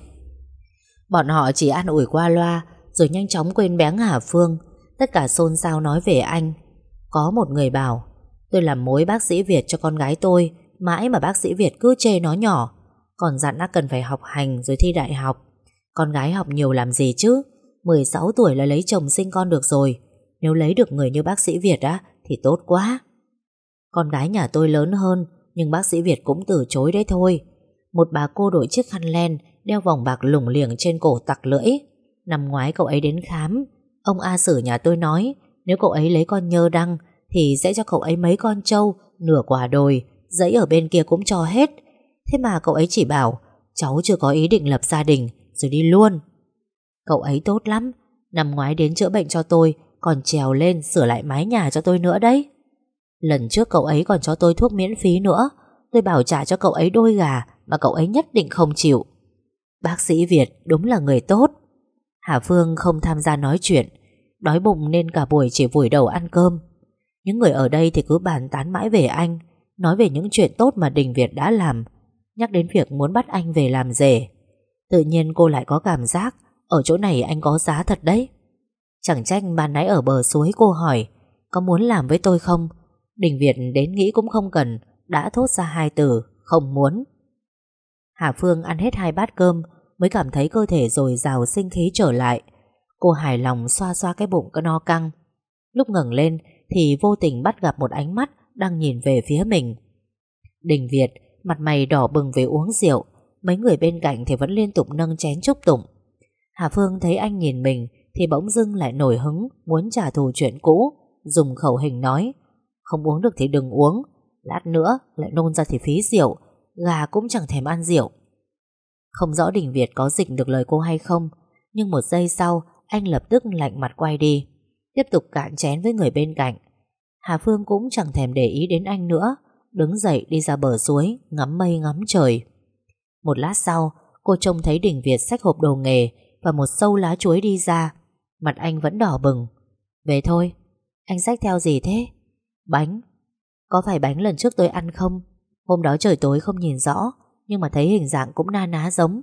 Bọn họ chỉ an ủi qua loa, Rồi nhanh chóng quên bé Hà Phương. Tất cả xôn xao nói về anh. Có một người bảo, Tôi làm mối bác sĩ Việt cho con gái tôi, Mãi mà bác sĩ Việt cứ chê nó nhỏ. Còn dặn nó cần phải học hành rồi thi đại học. Con gái học nhiều làm gì chứ? 16 tuổi là lấy chồng sinh con được rồi. Nếu lấy được người như bác sĩ Việt á, Thì tốt quá. Con gái nhà tôi lớn hơn, Nhưng bác sĩ Việt cũng từ chối đấy thôi. Một bà cô đội chiếc khăn len Đeo vòng bạc lủng liềng trên cổ tặc lưỡi. Năm ngoái cậu ấy đến khám. Ông A Sử nhà tôi nói, Nếu cậu ấy lấy con nhơ đăng Thì sẽ cho cậu ấy mấy con trâu, Nửa quả đồi, Giấy ở bên kia cũng cho hết. Thế mà cậu ấy chỉ bảo, Cháu chưa có ý định lập gia đình, Rồi đi luôn. Cậu ấy tốt lắm. Năm ngoái đến chữa bệnh cho tôi còn trèo lên sửa lại mái nhà cho tôi nữa đấy. Lần trước cậu ấy còn cho tôi thuốc miễn phí nữa. Tôi bảo trả cho cậu ấy đôi gà Mà cậu ấy nhất định không chịu. Bác sĩ Việt đúng là người tốt. Hà Phương không tham gia nói chuyện, Đói bụng nên cả buổi chỉ vùi đầu ăn cơm. Những người ở đây thì cứ bàn tán mãi về anh, Nói về những chuyện tốt mà Đình Việt đã làm, Nhắc đến việc muốn bắt anh về làm rể. Tự nhiên cô lại có cảm giác, Ở chỗ này anh có giá thật đấy. Chẳng trách ban nãy ở bờ suối cô hỏi, Có muốn làm với tôi không? Đình Việt đến nghĩ cũng không cần, Đã thốt ra hai từ, Không muốn. Hà Phương ăn hết hai bát cơm, Mới cảm thấy cơ thể rồi rào sinh khí trở lại. Cô hài lòng xoa xoa cái bụng có no căng. Lúc ngẩng lên Thì vô tình bắt gặp một ánh mắt Đang nhìn về phía mình. Đình Việt, Mặt mày đỏ bừng về uống rượu, Mấy người bên cạnh thì vẫn liên tục nâng chén chúc tụng. Hà Phương thấy anh nhìn mình thì bỗng dưng lại nổi hứng, Muốn trả thù chuyện cũ. Dùng khẩu hình nói, Không uống được thì đừng uống, Lát nữa lại nôn ra thì phí rượu, Gà cũng chẳng thèm ăn rượu. Không rõ Đình Việt có dịch được lời cô hay không, Nhưng một giây sau, Anh lập tức lạnh mặt quay đi, Tiếp tục cạn chén với người bên cạnh. Hà Phương cũng chẳng thèm để ý đến anh nữa, Đứng dậy đi ra bờ suối, Ngắm mây ngắm trời. Một lát sau, cô trông thấy Đình Việt xách hộp đồ nghề Và một sâu lá chuối đi ra Mặt anh vẫn đỏ bừng. Về thôi, Anh xách theo gì thế? Bánh. Có phải bánh lần trước tôi ăn không? Hôm đó trời tối không nhìn rõ, Nhưng mà thấy hình dạng cũng na ná giống.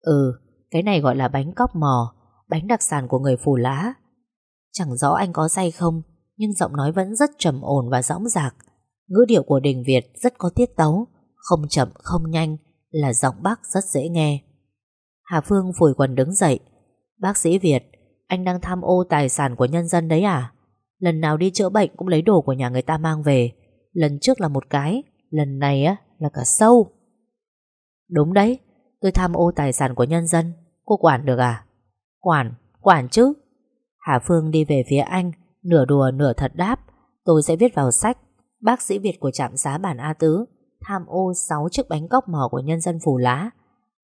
Ừ Cái này gọi là bánh cóc mò, Bánh đặc sản của người phù lá Chẳng rõ anh có say không, Nhưng giọng nói vẫn rất trầm ổn và dõng dạc Ngữ điệu của Đình Việt rất có tiết tấu, Không chậm, không nhanh, Là giọng bác rất dễ nghe. Hà Phương phủi quần đứng dậy. Bác sĩ Việt anh đang tham ô tài sản của nhân dân đấy à? Lần nào đi chữa bệnh cũng lấy đồ của nhà người ta mang về. Lần trước là một cái Lần này á là cả sâu. Đúng đấy Tôi tham ô tài sản của nhân dân. Cô quản được à? Quản, quản chứ. Hà Phương đi về phía anh Nửa đùa nửa thật đáp. Tôi sẽ viết vào sách Bác sĩ Việt của trạm xá bản A Tứ Tham ô 6 chiếc bánh cóc mò của nhân dân Phù Lá.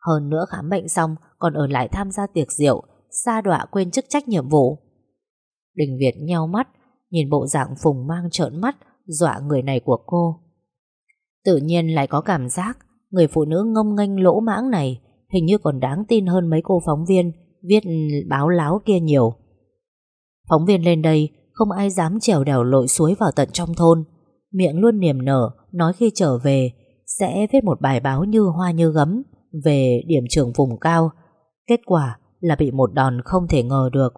Hơn nữa khám bệnh xong Còn ở lại tham gia tiệc rượu. Sa đọa quên chức trách nhiệm vụ. Đình Việt nheo mắt, Nhìn bộ dạng phùng mang trợn mắt, Dọa người này của cô. Tự nhiên lại có cảm giác, Người phụ nữ ngông nghênh lỗ mãng này Hình như còn đáng tin hơn mấy cô phóng viên Viết báo láo kia nhiều. Phóng viên lên đây, Không ai dám trèo đèo lội suối vào tận trong thôn. Miệng luôn niềm nở, Nói khi trở về, Sẽ viết một bài báo như hoa như gấm Về điểm trường vùng cao. Kết quả là bị một đòn không thể ngờ được.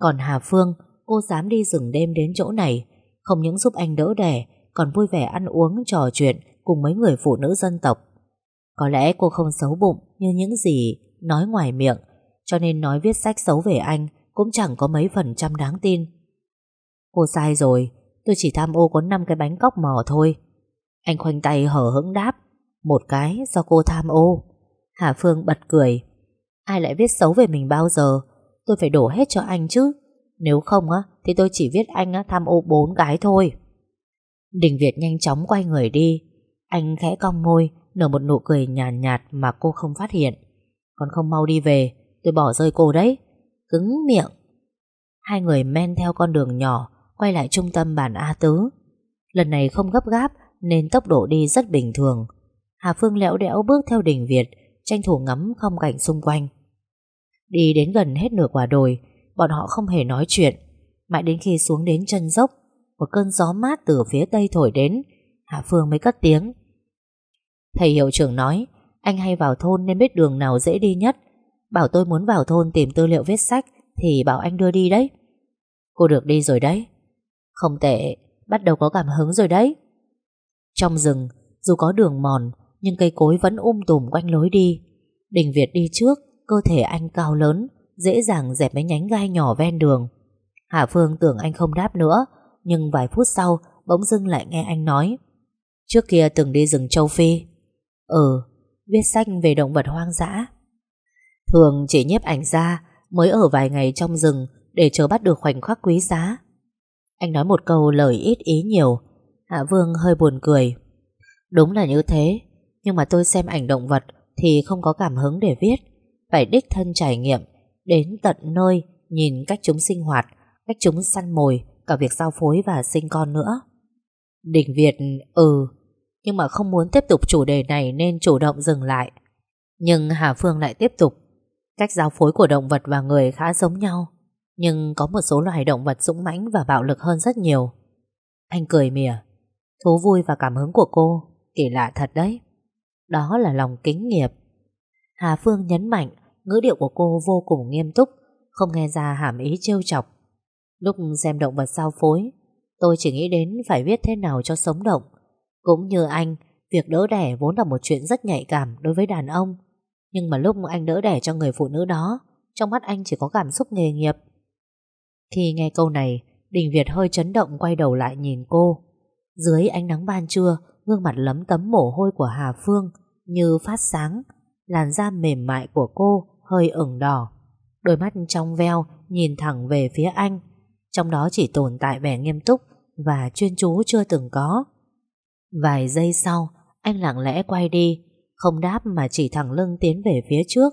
Còn Hà Phương, Cô dám đi rừng đêm đến chỗ này, Không những giúp anh đỡ đẻ, Còn vui vẻ ăn uống, trò chuyện Cùng mấy người phụ nữ dân tộc. Có lẽ cô không xấu bụng Như những gì nói ngoài miệng, Cho nên nói viết sách xấu về anh Cũng chẳng có mấy phần trăm đáng tin. Cô sai rồi, Tôi chỉ tham ô có 5 cái bánh cóc mò thôi. Anh khoanh tay hở hững đáp, Một cái do cô tham ô. Hà Phương bật cười Ai lại viết xấu về mình bao giờ? Tôi phải đổ hết cho anh chứ. Nếu không á thì tôi chỉ viết anh á, tham ô bốn cái thôi. Đình Việt nhanh chóng quay người đi. Anh khẽ cong môi Nở một nụ cười nhàn nhạt, nhạt mà cô không phát hiện. Còn không mau đi về Tôi bỏ rơi cô đấy. Cứng miệng. Hai người men theo con đường nhỏ quay lại trung tâm bản A Tứ. Lần này không gấp gáp nên tốc độ đi rất bình thường. Hà Phương lẽo đẽo bước theo đình Việt, tranh thủ ngắm không cảnh xung quanh. Đi đến gần hết nửa quả đồi, bọn họ không hề nói chuyện. Mãi đến khi xuống đến chân dốc, một cơn gió mát từ phía tây thổi đến, Hạ Phương mới cất tiếng. Thầy hiệu trưởng nói, anh hay vào thôn nên biết đường nào dễ đi nhất. Bảo tôi muốn vào thôn tìm tư liệu viết sách thì bảo anh đưa đi đấy. Cô được đi rồi đấy. Không tệ, bắt đầu có cảm hứng rồi đấy. Trong rừng, dù có đường mòn, nhưng cây cối vẫn um tùm quanh lối đi. Đình Việt đi trước, cơ thể anh cao lớn, Dễ dàng dẹp mấy nhánh gai nhỏ ven đường. Hà Phương tưởng anh không đáp nữa Nhưng vài phút sau Bỗng dưng lại nghe anh nói. Trước kia từng đi rừng châu Phi. Ừ Viết sách về động vật hoang dã. Thường chỉ nhiếp ảnh ra Mới ở vài ngày trong rừng Để chờ bắt được khoảnh khắc quý giá. Anh nói một câu lời ít ý nhiều. Hạ Vương hơi buồn cười. Đúng là như thế. Nhưng mà tôi xem ảnh động vật Thì không có cảm hứng để viết. Phải đích thân trải nghiệm, Đến tận nơi, Nhìn cách chúng sinh hoạt, Cách chúng săn mồi, Cả việc giao phối và sinh con nữa. Đình Việt ừ Nhưng mà không muốn tiếp tục chủ đề này Nên chủ động dừng lại. Nhưng Hà Phương lại tiếp tục, Cách giao phối của động vật và người khá giống nhau, Nhưng có một số loài động vật dũng mãnh Và bạo lực hơn rất nhiều. Anh cười mỉa, Thú vui và cảm hứng của cô, Kỳ lạ thật đấy. Đó là lòng kính nghiệp. Hà Phương nhấn mạnh, Ngữ điệu của cô vô cùng nghiêm túc, Không nghe ra hàm ý trêu chọc. Lúc xem động vật sao phối, Tôi chỉ nghĩ đến phải viết thế nào cho sống động. Cũng như anh, Việc đỡ đẻ vốn là một chuyện rất nhạy cảm Đối với đàn ông. Nhưng mà lúc anh đỡ đẻ cho người phụ nữ đó, Trong mắt anh chỉ có cảm xúc nghề nghiệp. Khi nghe câu này, Đình Việt hơi chấn động quay đầu lại nhìn cô. Dưới ánh nắng ban trưa, Gương mặt lấm tấm mồ hôi của Hà Phương như phát sáng, Làn da mềm mại của cô Hơi ửng đỏ. Đôi mắt trong veo nhìn thẳng về phía anh, Trong đó chỉ tồn tại vẻ nghiêm túc Và chuyên chú chưa từng có. Vài giây sau, Anh lặng lẽ quay đi, Không đáp mà chỉ thẳng lưng tiến về phía trước.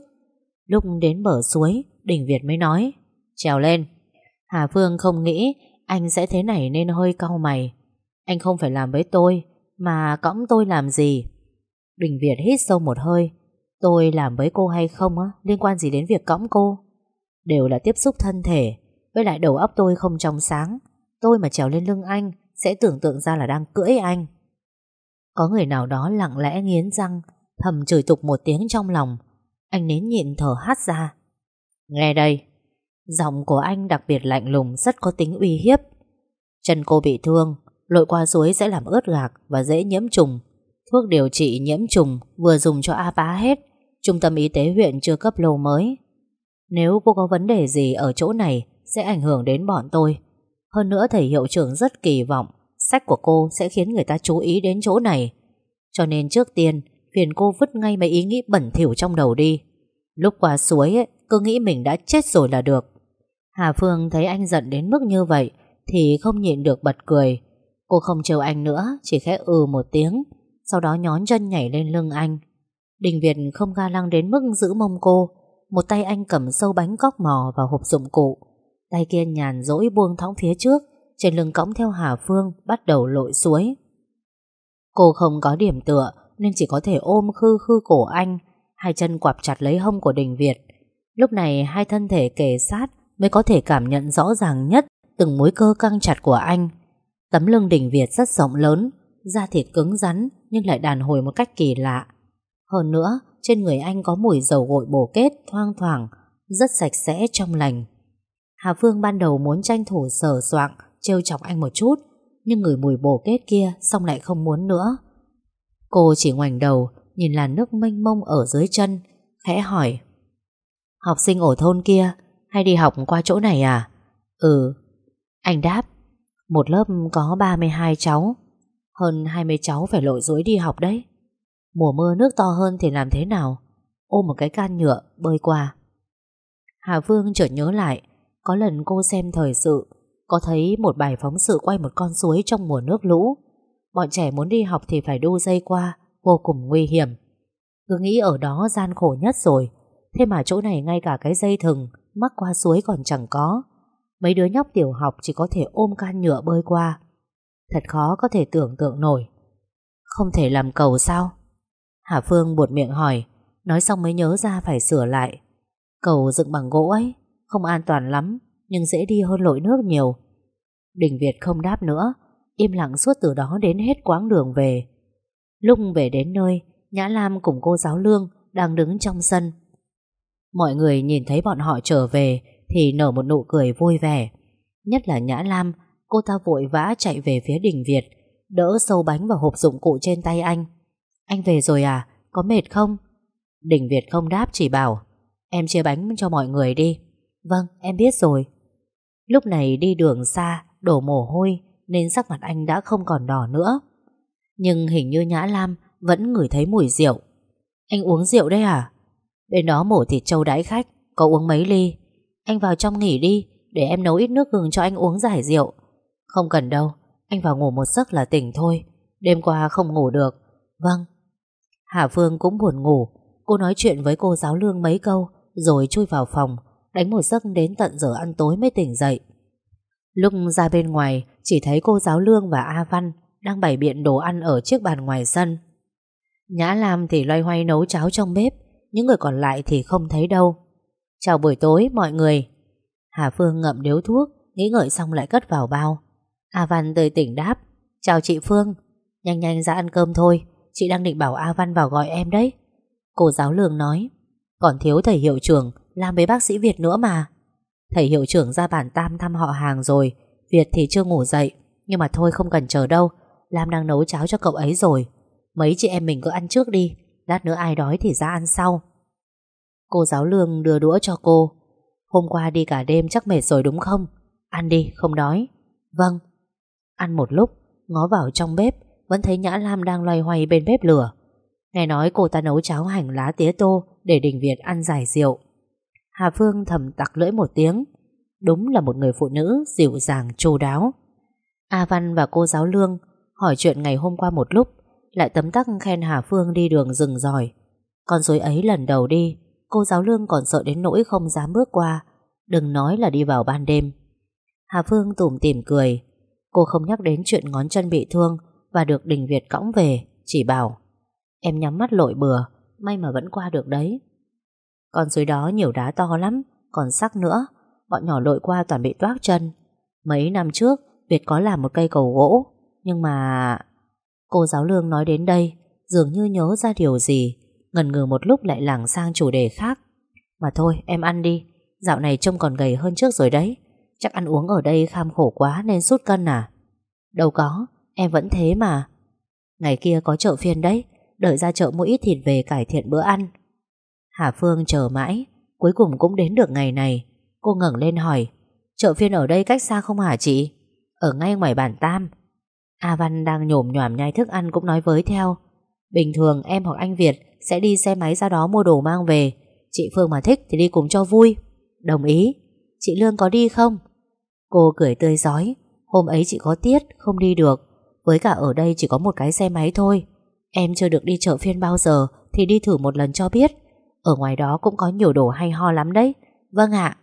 Lúc đến bờ suối, Đình Việt mới nói, Trèo lên. Hà Phương không nghĩ anh sẽ thế này nên hơi cau mày. Anh không phải làm với tôi, Mà cõng tôi làm gì? Đình Việt hít sâu một hơi. Tôi làm với cô hay không á, Liên quan gì đến việc cõng cô? Đều là tiếp xúc thân thể, Với lại đầu óc tôi không trong sáng. Tôi mà trèo lên lưng anh, Sẽ tưởng tượng ra là đang cưỡi anh. Có người nào đó lặng lẽ nghiến răng, Thầm chửi tục một tiếng trong lòng. Anh nín nhịn thở hát ra. Nghe đây, Giọng của anh đặc biệt lạnh lùng, Rất có tính uy hiếp. Chân cô bị thương, Lội qua suối sẽ làm ướt gạc và dễ nhiễm trùng. Thuốc điều trị nhiễm trùng Vừa dùng cho A bá hết. Trung tâm y tế huyện chưa cấp lô mới. Nếu cô có vấn đề gì ở chỗ này Sẽ ảnh hưởng đến bọn tôi. Hơn nữa thầy hiệu trưởng rất kỳ vọng Sách của cô sẽ khiến người ta chú ý đến chỗ này. Cho nên trước tiên Phiền cô vứt ngay mấy ý nghĩ bẩn thỉu trong đầu đi. Lúc qua suối ấy, Cứ nghĩ mình đã chết rồi là được. Hà Phương thấy anh giận đến mức như vậy Thì không nhịn được bật cười. Cô không trêu anh nữa Chỉ khẽ ừ một tiếng. Sau đó nhón chân nhảy lên lưng anh. Đình Việt không ga lăng đến mức giữ mông cô. Một tay anh cầm sâu bánh cóc mò vào hộp dụng cụ. Tay kia nhàn dỗi buông thõng phía trước, Trên lưng cõng theo Hà Phương, Bắt đầu lội suối. Cô không có điểm tựa, Nên chỉ có thể ôm khư khư cổ anh, Hai chân quặp chặt lấy hông của Đình Việt. Lúc này hai thân thể kề sát Mới có thể cảm nhận rõ ràng nhất Từng mối cơ căng chặt của anh. Tấm lưng Đình Việt rất rộng lớn Da thịt cứng rắn Nhưng lại đàn hồi một cách kỳ lạ hơn nữa, trên người anh có mùi dầu gội bổ kết thoang thoảng, rất sạch sẽ trong lành. Hà Phương ban đầu muốn tranh thủ sờ soạn, trêu chọc anh một chút, nhưng người mùi bổ kết kia xong lại không muốn nữa. Cô chỉ ngoảnh đầu, nhìn làn nước mênh mông ở dưới chân, khẽ hỏi. Học sinh ở thôn kia, hay đi học qua chỗ này à? Ừ. Anh đáp, một lớp có 32 cháu, hơn 20 cháu phải lội dối đi học đấy. Mùa mưa nước to hơn thì làm thế nào? Ôm một cái can nhựa, bơi qua. Hà Vương chợt nhớ lại, Có lần cô xem thời sự, Có thấy một bài phóng sự quay một con suối Trong mùa nước lũ. Bọn trẻ muốn đi học thì phải đu dây qua, Vô cùng nguy hiểm. Cứ nghĩ ở đó gian khổ nhất rồi, Thế mà chỗ này ngay cả cái dây thừng, Mắc qua suối còn chẳng có. Mấy đứa nhóc tiểu học chỉ có thể ôm can nhựa bơi qua. Thật khó có thể tưởng tượng nổi. Không thể làm cầu sao? Hà Phương buột miệng hỏi, Nói xong mới nhớ ra phải sửa lại. Cầu dựng bằng gỗ ấy, Không an toàn lắm, Nhưng dễ đi hơn lội nước nhiều. Đình Việt không đáp nữa, Im lặng suốt từ đó đến hết quãng đường về. Lúc về đến nơi, Nhã Lam cùng cô giáo Lương Đang đứng trong sân. Mọi người nhìn thấy bọn họ trở về Thì nở một nụ cười vui vẻ. Nhất là Nhã Lam Cô ta vội vã chạy về phía Đình Việt Đỡ sâu bánh vào hộp dụng cụ trên tay anh anh về rồi à? Có mệt không? Đình Việt không đáp chỉ bảo Em chia bánh cho mọi người đi Vâng, em biết rồi. Lúc này đi đường xa, đổ mồ hôi nên sắc mặt anh đã không còn đỏ nữa. Nhưng hình như Nhã Lam vẫn ngửi thấy mùi rượu. Anh uống rượu đấy à? Bên đó mổ thịt trâu đãi khách, có uống mấy ly? Anh vào trong nghỉ đi, để em nấu ít nước gừng cho anh uống giải rượu. Không cần đâu, anh vào ngủ một giấc là tỉnh thôi. Đêm qua không ngủ được. Vâng. Hà Phương cũng buồn ngủ. Cô nói chuyện với cô giáo lương mấy câu, rồi chui vào phòng, đánh một giấc đến tận giờ ăn tối mới tỉnh dậy. Lúc ra bên ngoài, chỉ thấy cô giáo lương và A Văn đang bày biện đồ ăn ở chiếc bàn ngoài sân. Nhã Lam thì loay hoay nấu cháo trong bếp, những người còn lại thì không thấy đâu. Chào buổi tối mọi người. Hà Phương ngậm điếu thuốc, nghĩ ngợi xong lại cất vào bao. A Văn tươi tỉnh đáp. Chào chị Phương, nhanh nhanh ra ăn cơm thôi, chị đang định bảo A Văn vào gọi em đấy. Cô giáo lương nói, còn thiếu thầy hiệu trưởng làm với bác sĩ Việt nữa mà. Thầy hiệu trưởng ra bản tam thăm họ hàng rồi, Việt thì chưa ngủ dậy, nhưng mà thôi không cần chờ đâu, Lam đang nấu cháo cho cậu ấy rồi. Mấy chị em mình cứ ăn trước đi, lát nữa ai đói thì ra ăn sau. Cô giáo lương đưa đũa cho cô. Hôm qua đi cả đêm chắc mệt rồi đúng không? Ăn đi, không đói. Vâng. Ăn một lúc, ngó vào trong bếp, vẫn thấy Nhã Lam đang loay hoay bên bếp lửa. Nghe nói cô ta nấu cháo hành lá tía tô để Đình Việt ăn giải rượu. Hà Phương thầm tặc lưỡi một tiếng. Đúng là một người phụ nữ dịu dàng chu đáo. A Văn và cô giáo Lương hỏi chuyện ngày hôm qua một lúc, lại tấm tắc khen Hà Phương đi đường rừng giỏi. Con dối ấy lần đầu đi, cô giáo Lương còn sợ đến nỗi không dám bước qua, đừng nói là đi vào ban đêm. Hà Phương tủm tỉm cười, cô không nhắc đến chuyện ngón chân bị thương và được Đình Việt cõng về, chỉ bảo em nhắm mắt lội bừa, may mà vẫn qua được đấy. Còn dưới đó nhiều đá to lắm, còn sắc nữa, bọn nhỏ lội qua toàn bị toác chân. Mấy năm trước, Việt có làm một cây cầu gỗ, nhưng mà... Cô giáo lương nói đến đây, dường như nhớ ra điều gì, ngần ngừ một lúc lại lảng sang chủ đề khác. Mà thôi, em ăn đi, dạo này trông còn gầy hơn trước rồi đấy. Chắc ăn uống ở đây kham khổ quá nên sút cân à? Đâu có, em vẫn thế mà. Ngày kia có chợ phiên đấy, đợi ra chợ mua ít thịt về cải thiện bữa ăn. Hà Phương chờ mãi, cuối cùng cũng đến được ngày này. Cô ngẩng lên hỏi, chợ phiên ở đây cách xa không hả chị? Ở ngay ngoài bản Tam. A Văn đang nhổm nhòm nhai thức ăn cũng nói với theo. Bình thường em hoặc anh Việt sẽ đi xe máy ra đó mua đồ mang về. Chị Phương mà thích thì đi cùng cho vui. Đồng ý. Chị Lương có đi không? Cô cười tươi giói. Hôm ấy chị có tiết, không đi được. Với cả ở đây chỉ có một cái xe máy thôi. Em chưa được đi chợ phiên bao giờ thì đi thử một lần cho biết. Ở ngoài đó cũng có nhiều đồ hay ho lắm đấy Vâng ạ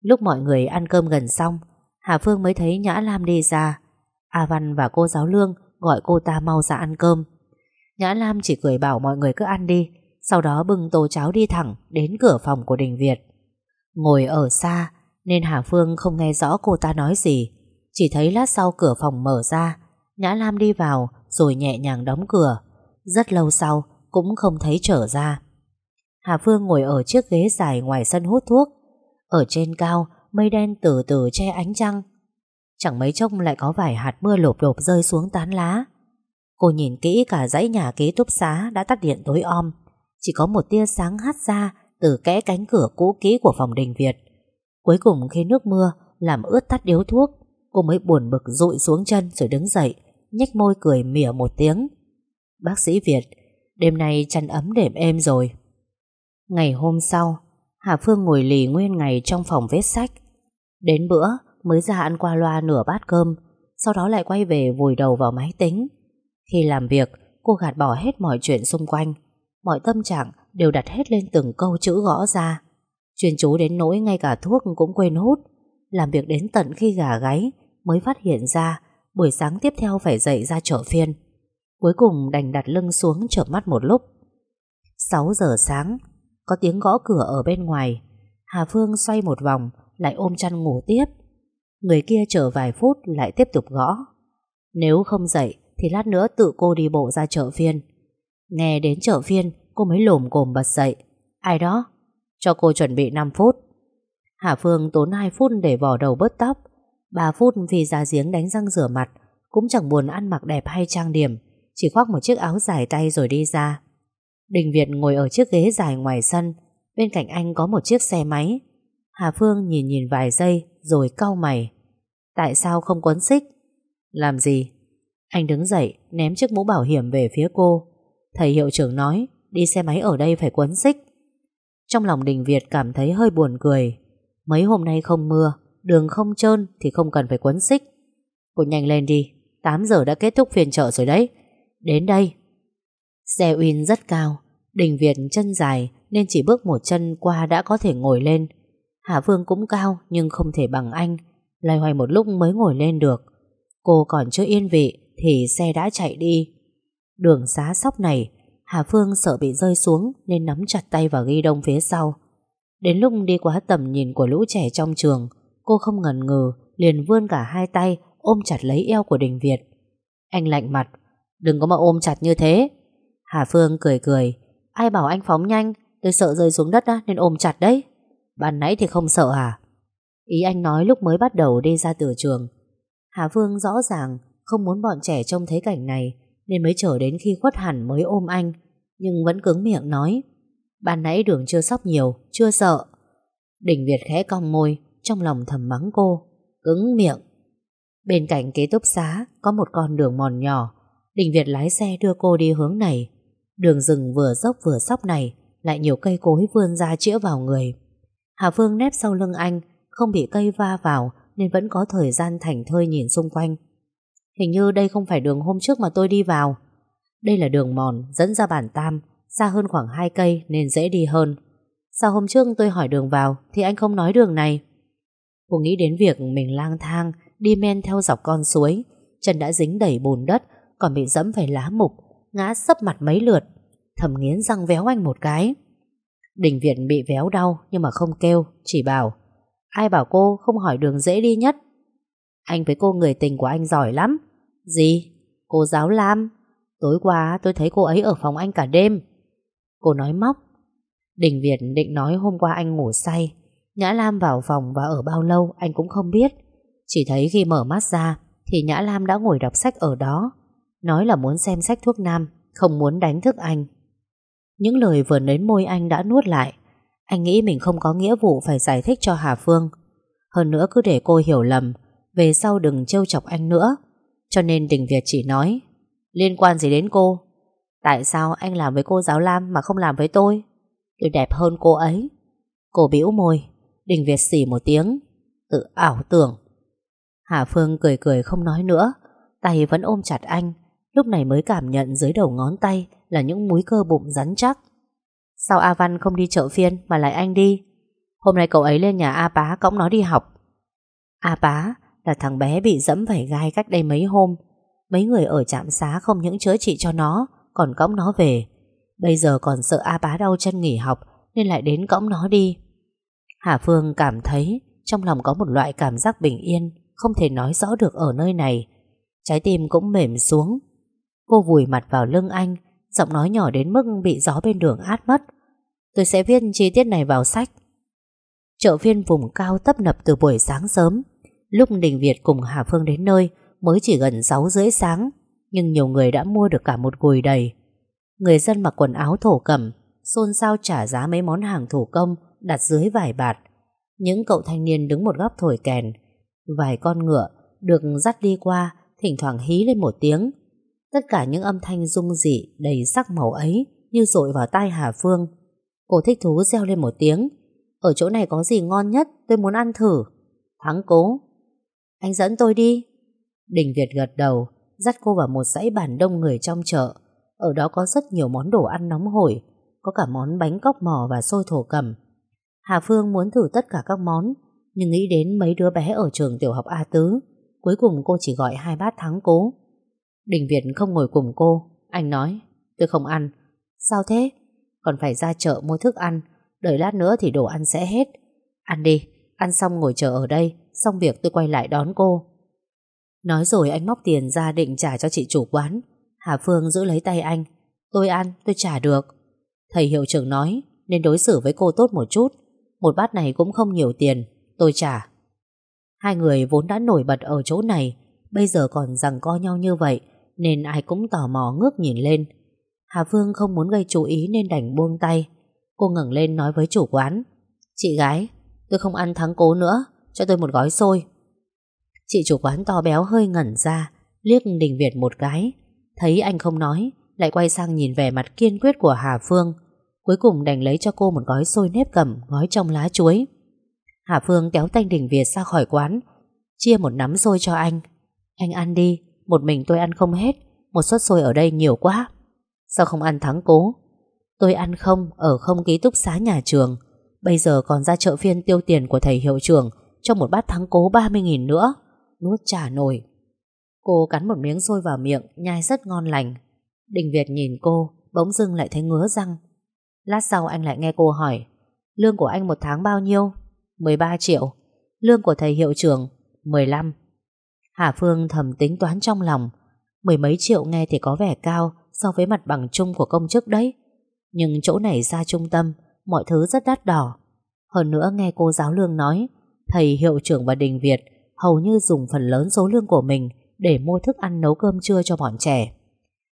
Lúc mọi người ăn cơm gần xong Hà Phương mới thấy Nhã Lam đi ra A Văn và cô giáo Lương Gọi cô ta mau ra ăn cơm Nhã Lam chỉ cười bảo mọi người cứ ăn đi Sau đó bưng tô cháo đi thẳng Đến cửa phòng của Đình Việt Ngồi ở xa nên Hà Phương không nghe rõ cô ta nói gì Chỉ thấy lát sau cửa phòng mở ra Nhã Lam đi vào Rồi nhẹ nhàng đóng cửa Rất lâu sau cũng không thấy trở ra Hà Phương ngồi ở chiếc ghế dài ngoài sân hút thuốc. Ở trên cao, mây đen từ từ che ánh trăng. Chẳng mấy chốc lại có vài hạt mưa lộp đột rơi xuống tán lá. Cô nhìn kỹ cả dãy nhà ký túc xá đã tắt điện tối om. Chỉ có một tia sáng hắt ra từ kẽ cánh cửa cũ kỹ của phòng đình Việt. Cuối cùng khi nước mưa làm ướt tắt điếu thuốc, cô mới buồn bực rụi xuống chân rồi đứng dậy, nhếch môi cười mỉa một tiếng. Bác sĩ Việt, đêm nay chăn ấm đệm êm rồi. Ngày hôm sau, Hà Phương ngồi lì nguyên ngày trong phòng viết sách. Đến bữa mới ra ăn qua loa nửa bát cơm, sau đó lại quay về vùi đầu vào máy tính. Khi làm việc, cô gạt bỏ hết mọi chuyện xung quanh. Mọi tâm trạng đều đặt hết lên từng câu chữ gõ ra. Chuyên chú đến nỗi ngay cả thuốc cũng quên hút. Làm việc đến tận khi gà gáy mới phát hiện ra buổi sáng tiếp theo phải dậy ra chợ phiên. Cuối cùng đành đặt lưng xuống chợp mắt một lúc. 6 giờ sáng, có tiếng gõ cửa ở bên ngoài Hà Phương xoay một vòng Lại ôm chăn ngủ tiếp Người kia chờ vài phút lại tiếp tục gõ Nếu không dậy Thì lát nữa tự cô đi bộ ra chợ phiên Nghe đến chợ phiên Cô mới lồm cồm bật dậy Ai đó cho cô chuẩn bị 5 phút Hà Phương tốn 2 phút để vỏ đầu bớt tóc 3 phút vì ra giếng đánh răng rửa mặt, Cũng chẳng buồn ăn mặc đẹp hay trang điểm, Chỉ khoác một chiếc áo dài tay rồi đi ra Đình Việt ngồi ở chiếc ghế dài ngoài sân, Bên cạnh anh có một chiếc xe máy Hà Phương nhìn nhìn vài giây rồi cau mày. Tại sao không quấn xích? Làm gì? Anh đứng dậy, ném chiếc mũ bảo hiểm về phía cô. Thầy hiệu trưởng nói, đi xe máy ở đây phải quấn xích. Trong lòng Đình Việt cảm thấy hơi buồn cười. Mấy hôm nay không mưa, đường không trơn thì không cần phải quấn xích. Cô nhanh lên đi, 8 giờ đã kết thúc phiên chợ rồi đấy. Đến đây. Xe Uyên rất cao, Đình Việt chân dài nên chỉ bước một chân qua đã có thể ngồi lên. Hạ Vương cũng cao nhưng không thể bằng anh, loay hoay một lúc mới ngồi lên được. Cô còn chưa yên vị thì xe đã chạy đi. Đường xá sóc này, Hà Phương sợ bị rơi xuống nên nắm chặt tay vào ghi đông phía sau. Đến lúc đi quá tầm nhìn của lũ trẻ trong trường, cô không ngần ngừ, liền vươn cả hai tay ôm chặt lấy eo của Đình Việt. Anh lạnh mặt, đừng có mà ôm chặt như thế. Hà Phương cười cười, ai bảo anh phóng nhanh, tôi sợ rơi xuống đất á, nên ôm chặt đấy. Ban nãy thì không sợ à? Ý anh nói lúc mới bắt đầu đi ra từ trường. Hà Phương rõ ràng không muốn bọn trẻ trông thấy cảnh này nên mới chờ đến khi khuất hẳn mới ôm anh, nhưng vẫn cứng miệng nói, ban nãy đường chưa sóc nhiều, chưa sợ. Đình Việt khẽ cong môi, trong lòng thầm mắng cô, cứng miệng. Bên cạnh kế túc xá có một con đường mòn nhỏ, Đình Việt lái xe đưa cô đi hướng này. Đường rừng vừa dốc vừa sóc này, lại nhiều cây cối vươn ra chĩa vào người. Hà Phương nép sau lưng anh, không bị cây va vào nên vẫn có thời gian thảnh thơi nhìn xung quanh. Hình như đây không phải đường hôm trước mà tôi đi vào. Đây là đường mòn, dẫn ra bản Tam, Xa hơn khoảng 2 cây nên dễ đi hơn. Sao hôm trước tôi hỏi đường vào Thì anh không nói đường này. Cô nghĩ đến việc mình lang thang, Đi men theo dọc con suối, Chân đã dính đầy bùn đất, Còn bị dẫm phải lá mục, Ngã sấp mặt mấy lượt, Thầm nghiến răng véo anh một cái. Đình Việt bị véo đau nhưng mà không kêu, Chỉ bảo, Ai bảo cô không hỏi đường dễ đi nhất? Anh với cô người tình của anh giỏi lắm gì? Cô giáo Lam? Tối qua tôi thấy cô ấy ở phòng anh cả đêm. Cô nói móc. Đình Việt định nói hôm qua anh ngủ say. Nhã Lam vào phòng và ở bao lâu anh cũng không biết. Chỉ thấy khi mở mắt ra thì Nhã Lam đã ngồi đọc sách ở đó. Nói là muốn xem sách thuốc nam, không muốn đánh thức anh. Những lời vừa đến môi anh đã nuốt lại. Anh nghĩ mình không có nghĩa vụ phải giải thích cho Hà Phương. Hơn nữa cứ để cô hiểu lầm, về sau đừng trêu chọc anh nữa. Cho nên Đình Việt chỉ nói, Liên quan gì đến cô? Tại sao anh làm với cô giáo Lam Mà không làm với tôi? Tôi đẹp hơn cô ấy. Cô bĩu môi, Đình Việt xỉ một tiếng, Tự ảo tưởng. Hà Phương cười cười không nói nữa, Tay vẫn ôm chặt anh, Lúc này mới cảm nhận dưới đầu ngón tay Là những múi cơ bụng rắn chắc. Sao A Văn không đi chợ phiên Mà lại anh đi? Hôm nay cậu ấy lên nhà A Bá cõng nó đi học. A Bá? Là thằng bé bị dẫm phải gai cách đây mấy hôm. Mấy người ở trạm xá không những chữa trị cho nó, còn cõng nó về. Bây giờ còn sợ A bá đau chân nghỉ học nên lại đến cõng nó đi. Hà Phương cảm thấy trong lòng có một loại cảm giác bình yên không thể nói rõ được ở nơi này. Trái tim cũng mềm xuống. Cô vùi mặt vào lưng anh, giọng nói nhỏ đến mức bị gió bên đường át mất. Tôi sẽ viết chi tiết này vào sách. Chợ phiên vùng cao tấp nập từ buổi sáng sớm Lúc Đình Việt cùng Hà Phương đến nơi mới chỉ gần 6 rưỡi sáng, nhưng nhiều người đã mua được cả một gùi đầy. Người dân mặc quần áo thổ cẩm, xôn xao trả giá mấy món hàng thủ công đặt dưới vài bạt. Những cậu thanh niên đứng một góc thổi kèn, vài con ngựa được dắt đi qua, thỉnh thoảng hí lên một tiếng. Tất cả những âm thanh rung dị đầy sắc màu ấy như dội vào tai Hà Phương. Cô thích thú reo lên một tiếng. Ở chỗ này có gì ngon nhất, tôi muốn ăn thử. Thắng cố, anh dẫn tôi đi. Đình Việt gật đầu, dắt cô vào một dãy bàn đông người trong chợ. Ở đó có rất nhiều món đồ ăn nóng hổi, có cả món bánh cóc mò và xôi thổ cầm. Hà Phương muốn thử tất cả các món, nhưng nghĩ đến mấy đứa bé ở trường tiểu học A Tứ. Cuối cùng cô chỉ gọi hai bát thắng cố. Đình Việt không ngồi cùng cô, anh nói, tôi không ăn. Sao thế? Còn phải ra chợ mua thức ăn, đợi lát nữa thì đồ ăn sẽ hết. Ăn đi, ăn xong ngồi chờ ở đây, Xong việc tôi quay lại đón cô. Nói rồi anh móc tiền ra định trả cho chị chủ quán. Hà Phương giữ lấy tay anh. Tôi ăn, tôi trả được. Thầy hiệu trưởng nói, Nên đối xử với cô tốt một chút. Một bát này cũng không nhiều tiền, Tôi trả. Hai người vốn đã nổi bật ở chỗ này, Bây giờ còn rằng co nhau như vậy, Nên ai cũng tò mò ngước nhìn lên. Hà Phương không muốn gây chú ý Nên đành buông tay. Cô ngẩng lên nói với chủ quán, Chị gái, Tôi không ăn thắng cố nữa. Cho tôi một gói xôi. Chị chủ quán to béo hơi ngẩn ra, Liếc Đình Việt một cái. Thấy anh không nói, Lại quay sang nhìn vẻ mặt kiên quyết của Hà Phương. Cuối cùng đành lấy cho cô một gói xôi nếp cầm, Gói trong lá chuối. Hà Phương kéo tay Đình Việt ra khỏi quán, Chia một nắm xôi cho anh. Anh ăn đi, Một mình tôi ăn không hết, Một suất xôi ở đây nhiều quá. Sao không ăn thắng cố? Tôi ăn không, ở không ký túc xá nhà trường. Bây giờ còn ra chợ phiên tiêu tiền của thầy hiệu trưởng cho một bát thắng cố 30.000 nữa. Nuốt trả nổi. Cô cắn một miếng xôi vào miệng, Nhai rất ngon lành. Đình Việt nhìn cô, Bỗng dưng lại thấy ngứa răng. Lát sau anh lại nghe cô hỏi, Lương của anh một tháng bao nhiêu? 13 triệu. Lương của thầy hiệu trưởng 15 Hà Phương thầm tính toán trong lòng, Mười mấy triệu nghe thì có vẻ cao So với mặt bằng chung của công chức đấy. Nhưng chỗ này ra trung tâm, Mọi thứ rất đắt đỏ. Hơn nữa nghe cô giáo lương nói Thầy hiệu trưởng và đình Việt Hầu như dùng phần lớn số lương của mình Để mua thức ăn nấu cơm trưa cho bọn trẻ.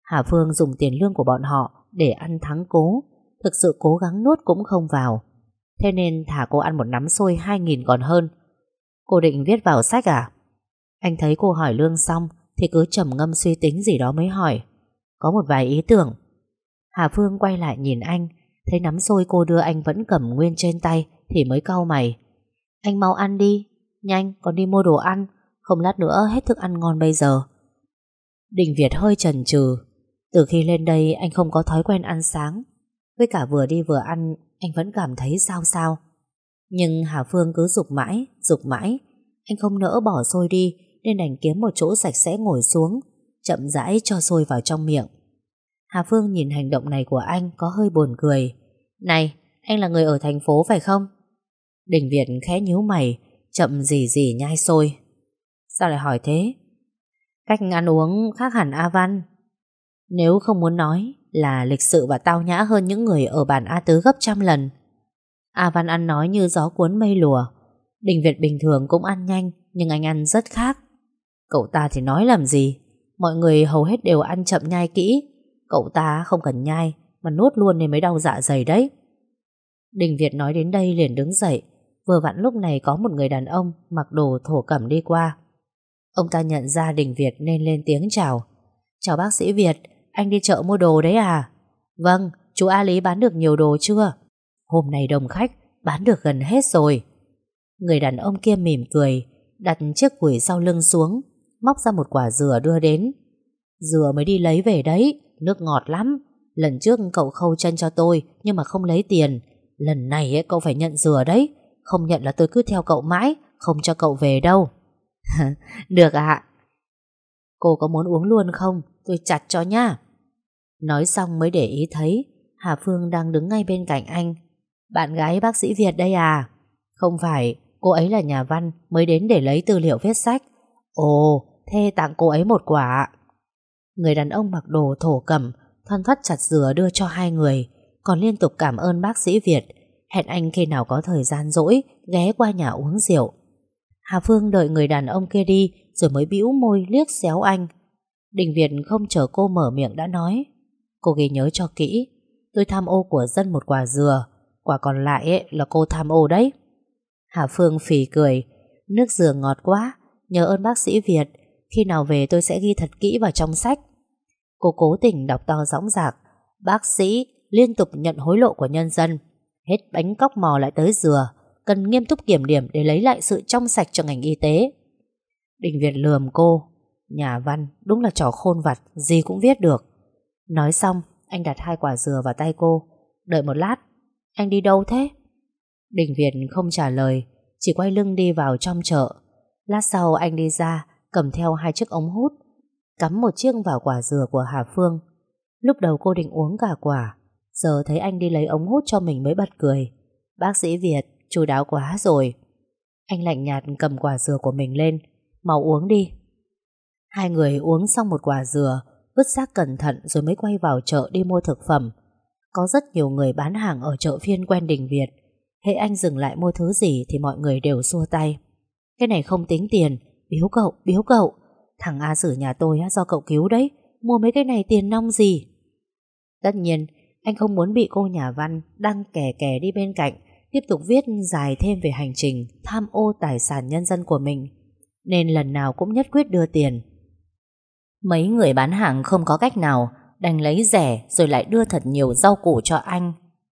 Hà Phương dùng tiền lương của bọn họ Để ăn thắng cố, Thực sự cố gắng nuốt cũng không vào. Thế nên thả cô ăn một nắm xôi 2.000 còn hơn. Cô định viết vào sách à? Anh thấy cô hỏi lương xong Thì cứ trầm ngâm suy tính gì đó mới hỏi. Có một vài ý tưởng. Hà Phương quay lại nhìn anh, Thấy nắm xôi cô đưa anh vẫn cầm nguyên trên tay Thì mới cau mày. Anh mau ăn đi. Nhanh, còn đi mua đồ ăn. Không lát nữa hết thức ăn ngon bây giờ. Đình Việt hơi chần chừ. Từ khi lên đây, anh không có thói quen ăn sáng. Với cả vừa đi vừa ăn, Anh vẫn cảm thấy sao sao. Nhưng Hà Phương cứ dục mãi Dục mãi. Anh không nỡ bỏ xôi đi, Nên đành kiếm một chỗ sạch sẽ ngồi xuống, Chậm rãi cho xôi vào trong miệng. Hà Phương nhìn hành động này của anh Có hơi buồn cười. Này, anh là người ở thành phố phải không? Đình Việt khẽ nhíu mày, Chậm gì gì nhai xôi Sao lại hỏi thế? Cách ăn uống khác hẳn A Văn. Nếu không muốn nói Là lịch sự và tao nhã hơn những người Ở bản A Tứ gấp trăm lần. A Văn ăn nói như gió cuốn mây lùa. Đình Việt bình thường cũng ăn nhanh, Nhưng anh ăn rất khác. Cậu ta thì nói làm gì? Mọi người hầu hết đều ăn chậm nhai kỹ. Cậu ta không cần nhai, Mà nuốt luôn nên mới đau dạ dày đấy. Đình Việt nói đến đây liền đứng dậy. Vừa vặn lúc này có một người đàn ông Mặc đồ thổ cẩm đi qua. Ông ta nhận ra Đình Việt nên lên tiếng chào. Chào bác sĩ Việt Anh đi chợ mua đồ đấy à? Vâng, chú A Lý bán được nhiều đồ chưa? Hôm nay đông khách Bán được gần hết rồi. Người đàn ông kia mỉm cười Đặt chiếc quỷ sau lưng xuống Móc ra một quả dừa đưa đến. Dừa mới đi lấy về đấy Nước ngọt lắm. Lần trước cậu khâu chân cho tôi Nhưng mà không lấy tiền. Lần này ấy, cậu phải nhận dừa đấy. Không nhận là tôi cứ theo cậu mãi, Không cho cậu về đâu. [LAUGHS] Được ạ. Cô có muốn uống luôn không? Tôi chặt cho nha Nói xong mới để ý thấy, Hà Phương đang đứng ngay bên cạnh anh. Bạn gái bác sĩ Việt đây à? Không phải, Cô ấy là nhà văn, mới đến để lấy tư liệu viết sách. Ồ Thế tặng cô ấy một quả. Người đàn ông mặc đồ thổ cẩm, Thoăn thoắt chặt dừa đưa cho hai người, Còn liên tục cảm ơn bác sĩ Việt. Hẹn anh khi nào có thời gian rỗi, Ghé qua nhà uống rượu. Hà Phương đợi người đàn ông kia đi, Rồi mới bĩu môi liếc xéo anh. Đình Việt không chờ cô mở miệng đã nói. Cô ghi nhớ cho kỹ, Tôi tham ô của dân một quả dừa, Quả còn lại ấy là cô tham ô đấy. Hà Phương phì cười, Nước dừa ngọt quá Nhớ ơn bác sĩ Việt, Khi nào về tôi sẽ ghi thật kỹ vào trong sách. Cô cố tình đọc to rõng rạc Bác sĩ, liên tục nhận hối lộ của nhân dân Hết bánh cóc mò lại tới dừa, Cần nghiêm túc kiểm điểm để lấy lại sự trong sạch cho ngành y tế. Đình Việt lườm cô, Nhà văn, đúng là trò khôn vặt, Gì cũng viết được. Nói xong, anh đặt hai quả dừa vào tay cô. Đợi một lát, Anh đi đâu thế? Đình Việt không trả lời, Chỉ quay lưng đi vào trong chợ. Lát sau anh đi ra, Cầm theo hai chiếc ống hút, Cắm một chiếc vào quả dừa của Hà Phương. Lúc đầu cô định uống cả quả Giờ thấy anh đi lấy ống hút cho mình mới bật cười. Bác sĩ Việt Chú đáo quá rồi. Anh lạnh nhạt cầm quả dừa của mình lên. Mau uống đi. Hai người uống xong một quả dừa Vứt xác cẩn thận rồi mới quay vào chợ đi mua thực phẩm. Có rất nhiều người bán hàng ở chợ phiên quen đình Việt. Hệ anh dừng lại mua thứ gì Thì mọi người đều xua tay. Cái này không tính tiền. Biếu cậu, biếu cậu. Thằng A Sử nhà tôi do cậu cứu đấy. Mua mấy cái này tiền nong gì? Tất nhiên anh không muốn bị cô nhà văn Đang kè kè đi bên cạnh tiếp tục viết dài thêm về hành trình tham ô tài sản nhân dân của mình, nên lần nào cũng nhất quyết đưa tiền. Mấy người bán hàng không có cách nào, đành lấy rẻ rồi lại đưa thật nhiều rau củ cho anh.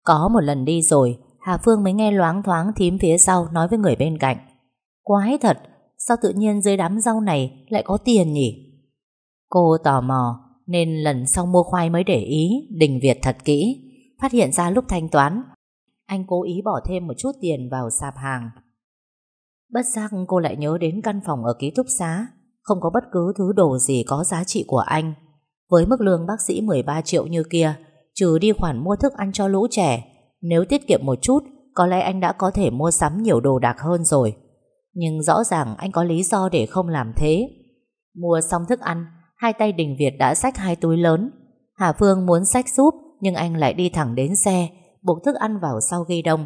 Có một lần đi rồi, Hà Phương mới nghe loáng thoáng thím phía sau nói với người bên cạnh. Quái thật, sao tự nhiên dưới đám rau này lại có tiền nhỉ? Cô tò mò, nên lần sau mua khoai mới để ý, Đình Việt thật kỹ. Phát hiện ra lúc thanh toán, Anh cố ý bỏ thêm một chút tiền vào sạp hàng. Bất giác cô lại nhớ đến căn phòng ở ký túc xá, Không có bất cứ thứ đồ gì có giá trị của anh. Với mức lương bác sĩ 13 triệu như kia, Trừ đi khoản mua thức ăn cho lũ trẻ, Nếu tiết kiệm một chút, Có lẽ anh đã có thể mua sắm nhiều đồ đạc hơn rồi. Nhưng rõ ràng anh có lý do để không làm thế. Mua xong thức ăn Hai tay Đình Việt đã xách hai túi lớn. Hà Phương muốn xách giúp Nhưng anh lại đi thẳng đến xe Buộc thức ăn vào sau ghi đông.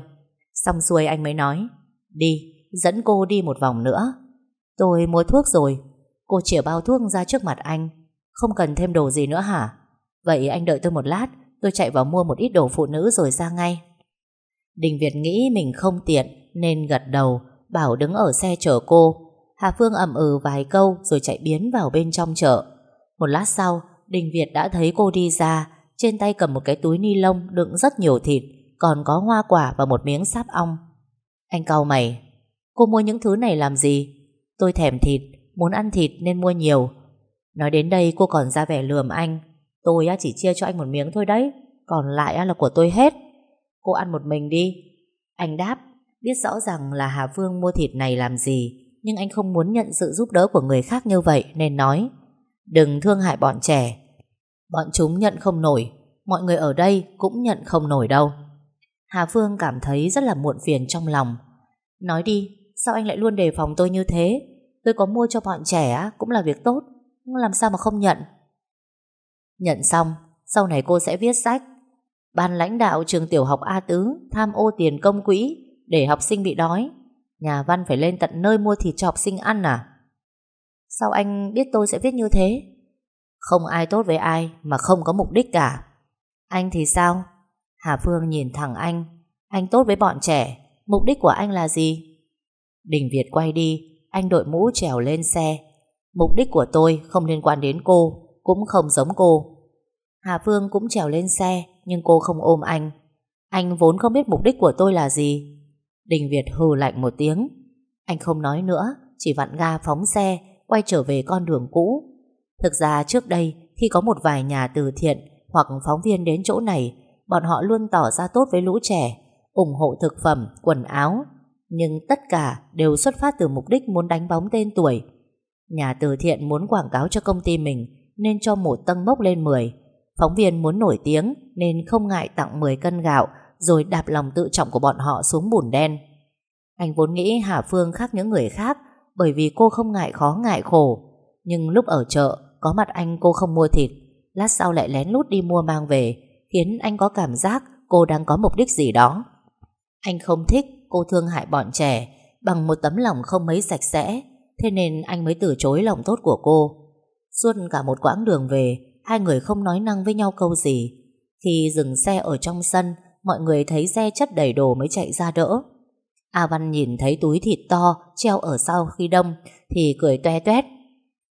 Xong xuôi anh mới nói Đi, dẫn cô đi một vòng nữa. Tôi mua thuốc rồi. Cô chỉa bao thuốc ra trước mặt anh. Không cần thêm đồ gì nữa hả? Vậy anh đợi tôi một lát Tôi chạy vào mua một ít đồ phụ nữ rồi ra ngay. Đình Việt nghĩ mình không tiện Nên gật đầu Bảo đứng ở xe chở cô. Hà Phương ẩm ừ vài câu Rồi chạy biến vào bên trong chợ một lát sau, Đình Việt đã thấy cô đi ra, trên tay cầm một cái túi ni lông đựng rất nhiều thịt, còn có hoa quả và một miếng sáp ong. Anh cau mày, cô mua những thứ này làm gì? Tôi thèm thịt, muốn ăn thịt nên mua nhiều. Nói đến đây cô còn ra vẻ lườm anh. Tôi chỉ chia cho anh một miếng thôi đấy, còn lại là của tôi hết. Cô ăn một mình đi. Anh đáp, biết rõ ràng là Hà vương mua thịt này làm gì, nhưng anh không muốn nhận sự giúp đỡ của người khác như vậy nên nói Đừng thương hại bọn trẻ. Bọn chúng nhận không nổi. Mọi người ở đây cũng nhận không nổi đâu. Hà Phương cảm thấy rất là muộn phiền trong lòng. Nói đi, Sao anh lại luôn đề phòng tôi như thế? Tôi có mua cho bọn trẻ cũng là việc tốt. Làm sao mà không nhận? Nhận xong, Sau này cô sẽ viết sách. Ban lãnh đạo trường tiểu học A Tứ Tham ô tiền công quỹ Để học sinh bị đói. Nhà văn phải lên tận nơi mua thịt cho học sinh ăn à? Sao anh biết tôi sẽ viết như thế? Không ai tốt với ai mà không có mục đích cả. Anh thì sao? Hà Phương nhìn thẳng anh. Anh tốt với bọn trẻ. Mục đích của anh là gì? Đình Việt quay đi. Anh đội mũ trèo lên xe. Mục đích của tôi không liên quan đến cô. Cũng không giống cô. Hà Phương cũng trèo lên xe. Nhưng cô không ôm anh. Anh vốn không biết mục đích của tôi là gì. Đình Việt hừ lạnh một tiếng. Anh không nói nữa. Chỉ vặn ga phóng xe quay trở về con đường cũ. Thực ra trước đây, khi có một vài nhà từ thiện hoặc phóng viên đến chỗ này, bọn họ luôn tỏ ra tốt với lũ trẻ, ủng hộ thực phẩm, quần áo. Nhưng tất cả đều xuất phát từ mục đích muốn đánh bóng tên tuổi. Nhà từ thiện muốn quảng cáo cho công ty mình nên cho một tân mốc lên 10. Phóng viên muốn nổi tiếng nên không ngại tặng 10 cân gạo rồi đạp lòng tự trọng của bọn họ xuống bùn đen. Anh vốn nghĩ Hà Phương khác những người khác bởi vì cô không ngại khó ngại khổ. Nhưng lúc ở chợ, có mặt anh cô không mua thịt, lát sau lại lén lút đi mua mang về, khiến anh có cảm giác cô đang có mục đích gì đó. Anh không thích cô thương hại bọn trẻ bằng một tấm lòng không mấy sạch sẽ, thế nên anh mới từ chối lòng tốt của cô. Suốt cả một quãng đường về, hai người không nói năng với nhau câu gì. Khi dừng xe ở trong sân, mọi người thấy xe chất đầy đồ mới chạy ra đỡ. A Văn nhìn thấy túi thịt to treo ở sau khi đông thì cười toe toét.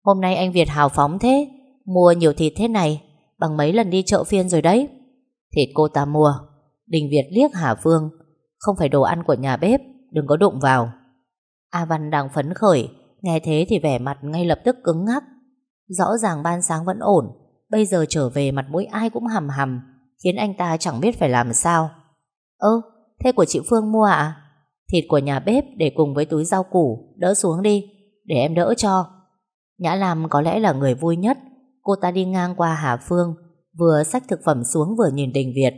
Hôm nay anh Việt hào phóng thế, mua nhiều thịt thế này, bằng mấy lần đi chợ phiên rồi đấy. Thịt cô ta mua. Đình Việt liếc Hà Phương, không phải đồ ăn của nhà bếp, đừng có đụng vào. A Văn đang phấn khởi, nghe thế thì vẻ mặt ngay lập tức cứng ngắc. Rõ ràng ban sáng vẫn ổn, bây giờ trở về mặt mũi ai cũng hầm hầm, khiến anh ta chẳng biết phải làm sao. Ơ, thế của chị Phương mua à? Thịt của nhà bếp để cùng với túi rau củ Đỡ xuống đi Để em đỡ cho. Nhã Lam có lẽ là người vui nhất. Cô ta đi ngang qua Hà Phương Vừa xách thực phẩm xuống vừa nhìn Đình Việt.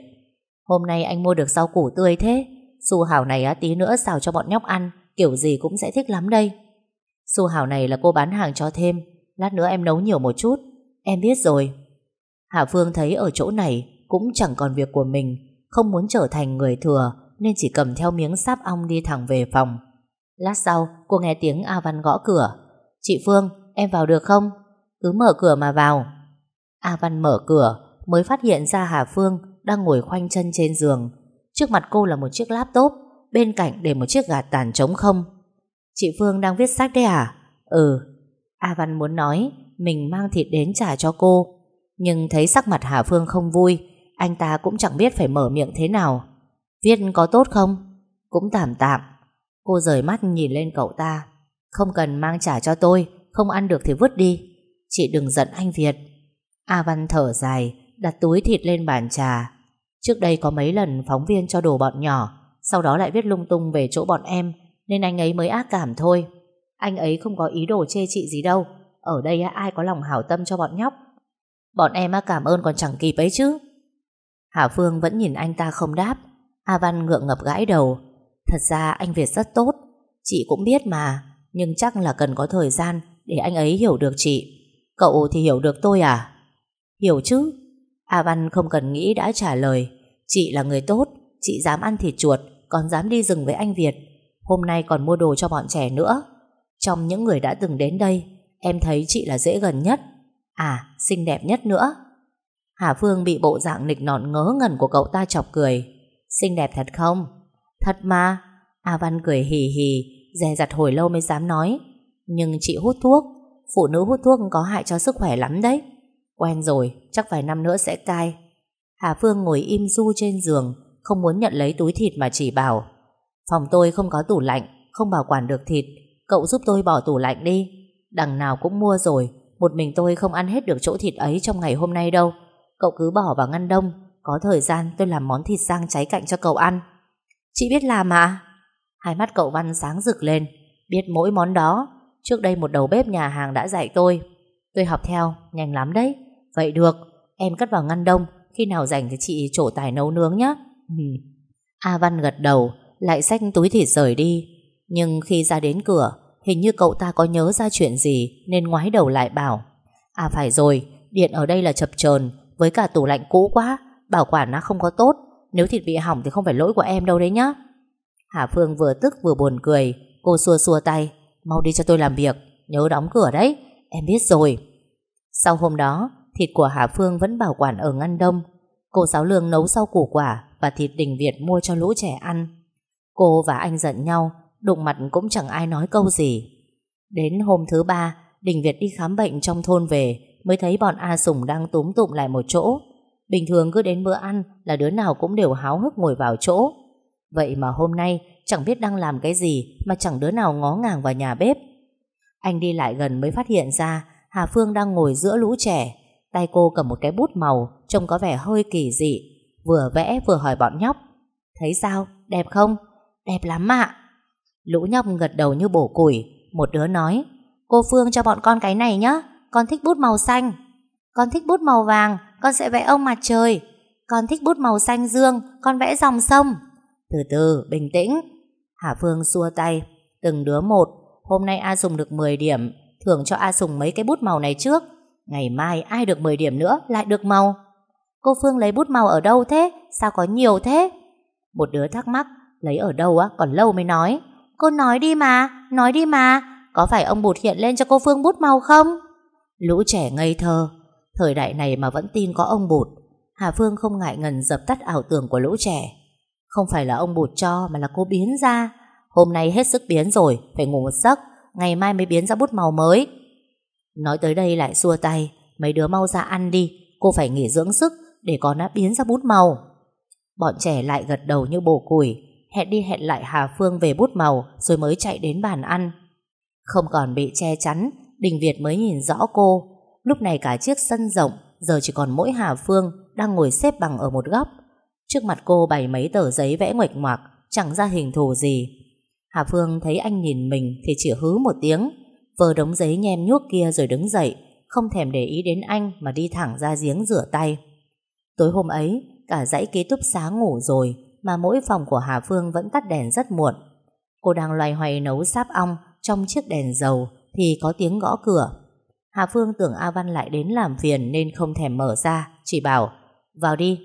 Hôm nay anh mua được rau củ tươi thế Su hảo này á, tí nữa xào cho bọn nhóc ăn Kiểu gì cũng sẽ thích lắm đây. Su hảo này là cô bán hàng cho thêm Lát nữa em nấu nhiều một chút Em biết rồi. Hà Phương thấy ở chỗ này Cũng chẳng còn việc của mình Không muốn trở thành người thừa nên chỉ cầm theo miếng sáp ong đi thẳng về phòng. Lát sau, cô nghe tiếng A Văn gõ cửa. Chị Phương, em vào được không? Cứ mở cửa mà vào. A Văn mở cửa, mới phát hiện ra Hà Phương đang ngồi khoanh chân trên giường. Trước mặt cô là một chiếc laptop, Bên cạnh để một chiếc gạt tàn trống không Chị Phương đang viết sách đấy à Ừ A Văn muốn nói Mình mang thịt đến trả cho cô Nhưng thấy sắc mặt Hà Phương không vui Anh ta cũng chẳng biết phải mở miệng thế nào Viết có tốt không? Cũng tạm tạm. Cô rời mắt nhìn lên cậu ta. Không cần mang trả cho tôi, Không ăn được thì vứt đi. Chị đừng giận anh Việt. A Văn thở dài, Đặt túi thịt lên bàn trà. Trước đây có mấy lần phóng viên cho đồ bọn nhỏ, Sau đó lại viết lung tung về chỗ bọn em, Nên anh ấy mới ác cảm thôi. Anh ấy không có ý đồ chê chị gì đâu. Ở đây ai có lòng hảo tâm cho bọn nhóc? Bọn em cảm ơn còn chẳng kịp ấy chứ. Hà Phương vẫn nhìn anh ta không đáp. A Văn ngượng ngập gãi đầu. Thật ra anh Việt rất tốt. Chị cũng biết mà, Nhưng chắc là cần có thời gian Để anh ấy hiểu được chị. Cậu thì hiểu được tôi à? Hiểu chứ. A Văn không cần nghĩ đã trả lời. Chị là người tốt, Chị dám ăn thịt chuột, Còn dám đi rừng với anh Việt. Hôm nay còn mua đồ cho bọn trẻ nữa. Trong những người đã từng đến đây, Em thấy chị là dễ gần nhất. À xinh đẹp nhất nữa. Hà Phương bị bộ dạng nịch nọt ngớ ngẩn của cậu ta chọc cười. Xinh đẹp thật không? Thật mà. A Văn cười hì hì Dè dặt hồi lâu mới dám nói. Nhưng chị hút thuốc. Phụ nữ hút thuốc có hại cho sức khỏe lắm đấy. Quen rồi, chắc vài năm nữa sẽ cai. Hà Phương ngồi im du trên giường Không muốn nhận lấy túi thịt mà chỉ bảo Phòng tôi không có tủ lạnh Không bảo quản được thịt. Cậu giúp tôi bỏ tủ lạnh đi. Đằng nào cũng mua rồi Một mình tôi không ăn hết được chỗ thịt ấy trong ngày hôm nay đâu. Cậu cứ bỏ vào ngăn đông. Có thời gian tôi làm món thịt rang cháy cạnh cho cậu ăn. Chị biết làm à Hai mắt cậu Văn sáng rực lên. Biết mỗi món đó. Trước đây một đầu bếp nhà hàng đã dạy tôi. Tôi học theo, nhanh lắm đấy. Vậy được, em cất vào ngăn đông. Khi nào rảnh thì chị trổ tài nấu nướng nhé. Ừ. A Văn gật đầu Lại xách túi thịt rời đi. Nhưng khi ra đến cửa Hình như cậu ta có nhớ ra chuyện gì Nên ngoái đầu lại bảo. À phải rồi, điện ở đây là chập chờn Với cả tủ lạnh cũ quá. Bảo quản nó không có tốt, Nếu thịt bị hỏng thì không phải lỗi của em đâu đấy nhá. Hà Phương vừa tức vừa buồn cười, Cô xua xua tay, Mau đi cho tôi làm việc, Nhớ đóng cửa đấy, Em biết rồi. Sau hôm đó, Thịt của Hà Phương vẫn bảo quản ở ngăn đông. Cô giáo lương nấu rau củ quả Và thịt đình Việt mua cho lũ trẻ ăn. Cô và anh giận nhau, Đụng mặt cũng chẳng ai nói câu gì. Đến hôm thứ ba Đình Việt đi khám bệnh trong thôn về, Mới thấy bọn A Sùng đang túm tụm lại một chỗ. Bình thường cứ đến bữa ăn Là đứa nào cũng đều háo hức ngồi vào chỗ. Vậy mà hôm nay Chẳng biết đang làm cái gì Mà chẳng đứa nào ngó ngàng vào nhà bếp. Anh đi lại gần mới phát hiện ra Hà Phương đang ngồi giữa lũ trẻ, Tay cô cầm một cái bút màu Trông có vẻ hơi kỳ dị, Vừa vẽ vừa hỏi bọn nhóc. Thấy sao? Đẹp không? Đẹp lắm ạ. Lũ nhóc gật đầu như bổ củi, Một đứa nói, Cô Phương cho bọn con cái này nhé Con thích bút màu xanh. Con thích bút màu vàng con sẽ vẽ ông mặt trời. Con thích bút màu xanh dương Con vẽ dòng sông. Từ từ, bình tĩnh. Hà Phương xua tay. Từng đứa một Hôm nay A Sùng được 10 điểm. Thưởng cho A Sùng mấy cái bút màu này trước. Ngày mai ai được 10 điểm nữa lại được màu. Cô Phương lấy bút màu ở đâu thế? Sao có nhiều thế? Một đứa thắc mắc Lấy ở đâu á còn lâu mới nói. Cô nói đi mà Nói đi mà. Có phải ông bụt hiện lên cho cô Phương bút màu không? Lũ trẻ ngây thơ. Thời đại này mà vẫn tin có ông bụt, Hà Phương không ngại ngần dập tắt ảo tưởng của lũ trẻ. Không phải là ông bụt cho Mà là cô biến ra. Hôm nay hết sức biến rồi, Phải ngủ một giấc, Ngày mai mới biến ra bút màu mới. Nói tới đây lại xua tay, Mấy đứa mau ra ăn đi, Cô phải nghỉ dưỡng sức Để con đã biến ra bút màu. Bọn trẻ lại gật đầu như bồ củi Hẹn đi hẹn lại Hà Phương về bút màu Rồi mới chạy đến bàn ăn. Không còn bị che chắn, Đình Việt mới nhìn rõ cô. Lúc này cả chiếc sân rộng, Giờ chỉ còn mỗi Hà Phương Đang ngồi xếp bằng ở một góc. Trước mặt cô bày mấy tờ giấy vẽ ngoạch ngoạc, Chẳng ra hình thù gì. Hà Phương thấy anh nhìn mình Thì chỉ hứ một tiếng, Vờ đống giấy nhem nhuốc kia rồi đứng dậy, Không thèm để ý đến anh Mà đi thẳng ra giếng rửa tay. Tối hôm ấy, Cả dãy ký túc xá ngủ rồi Mà mỗi phòng của Hà Phương vẫn tắt đèn rất muộn. Cô đang loay hoay nấu sáp ong Trong chiếc đèn dầu Thì có tiếng gõ cửa. Hà Phương tưởng A Văn lại đến làm phiền Nên không thèm mở ra Chỉ bảo vào đi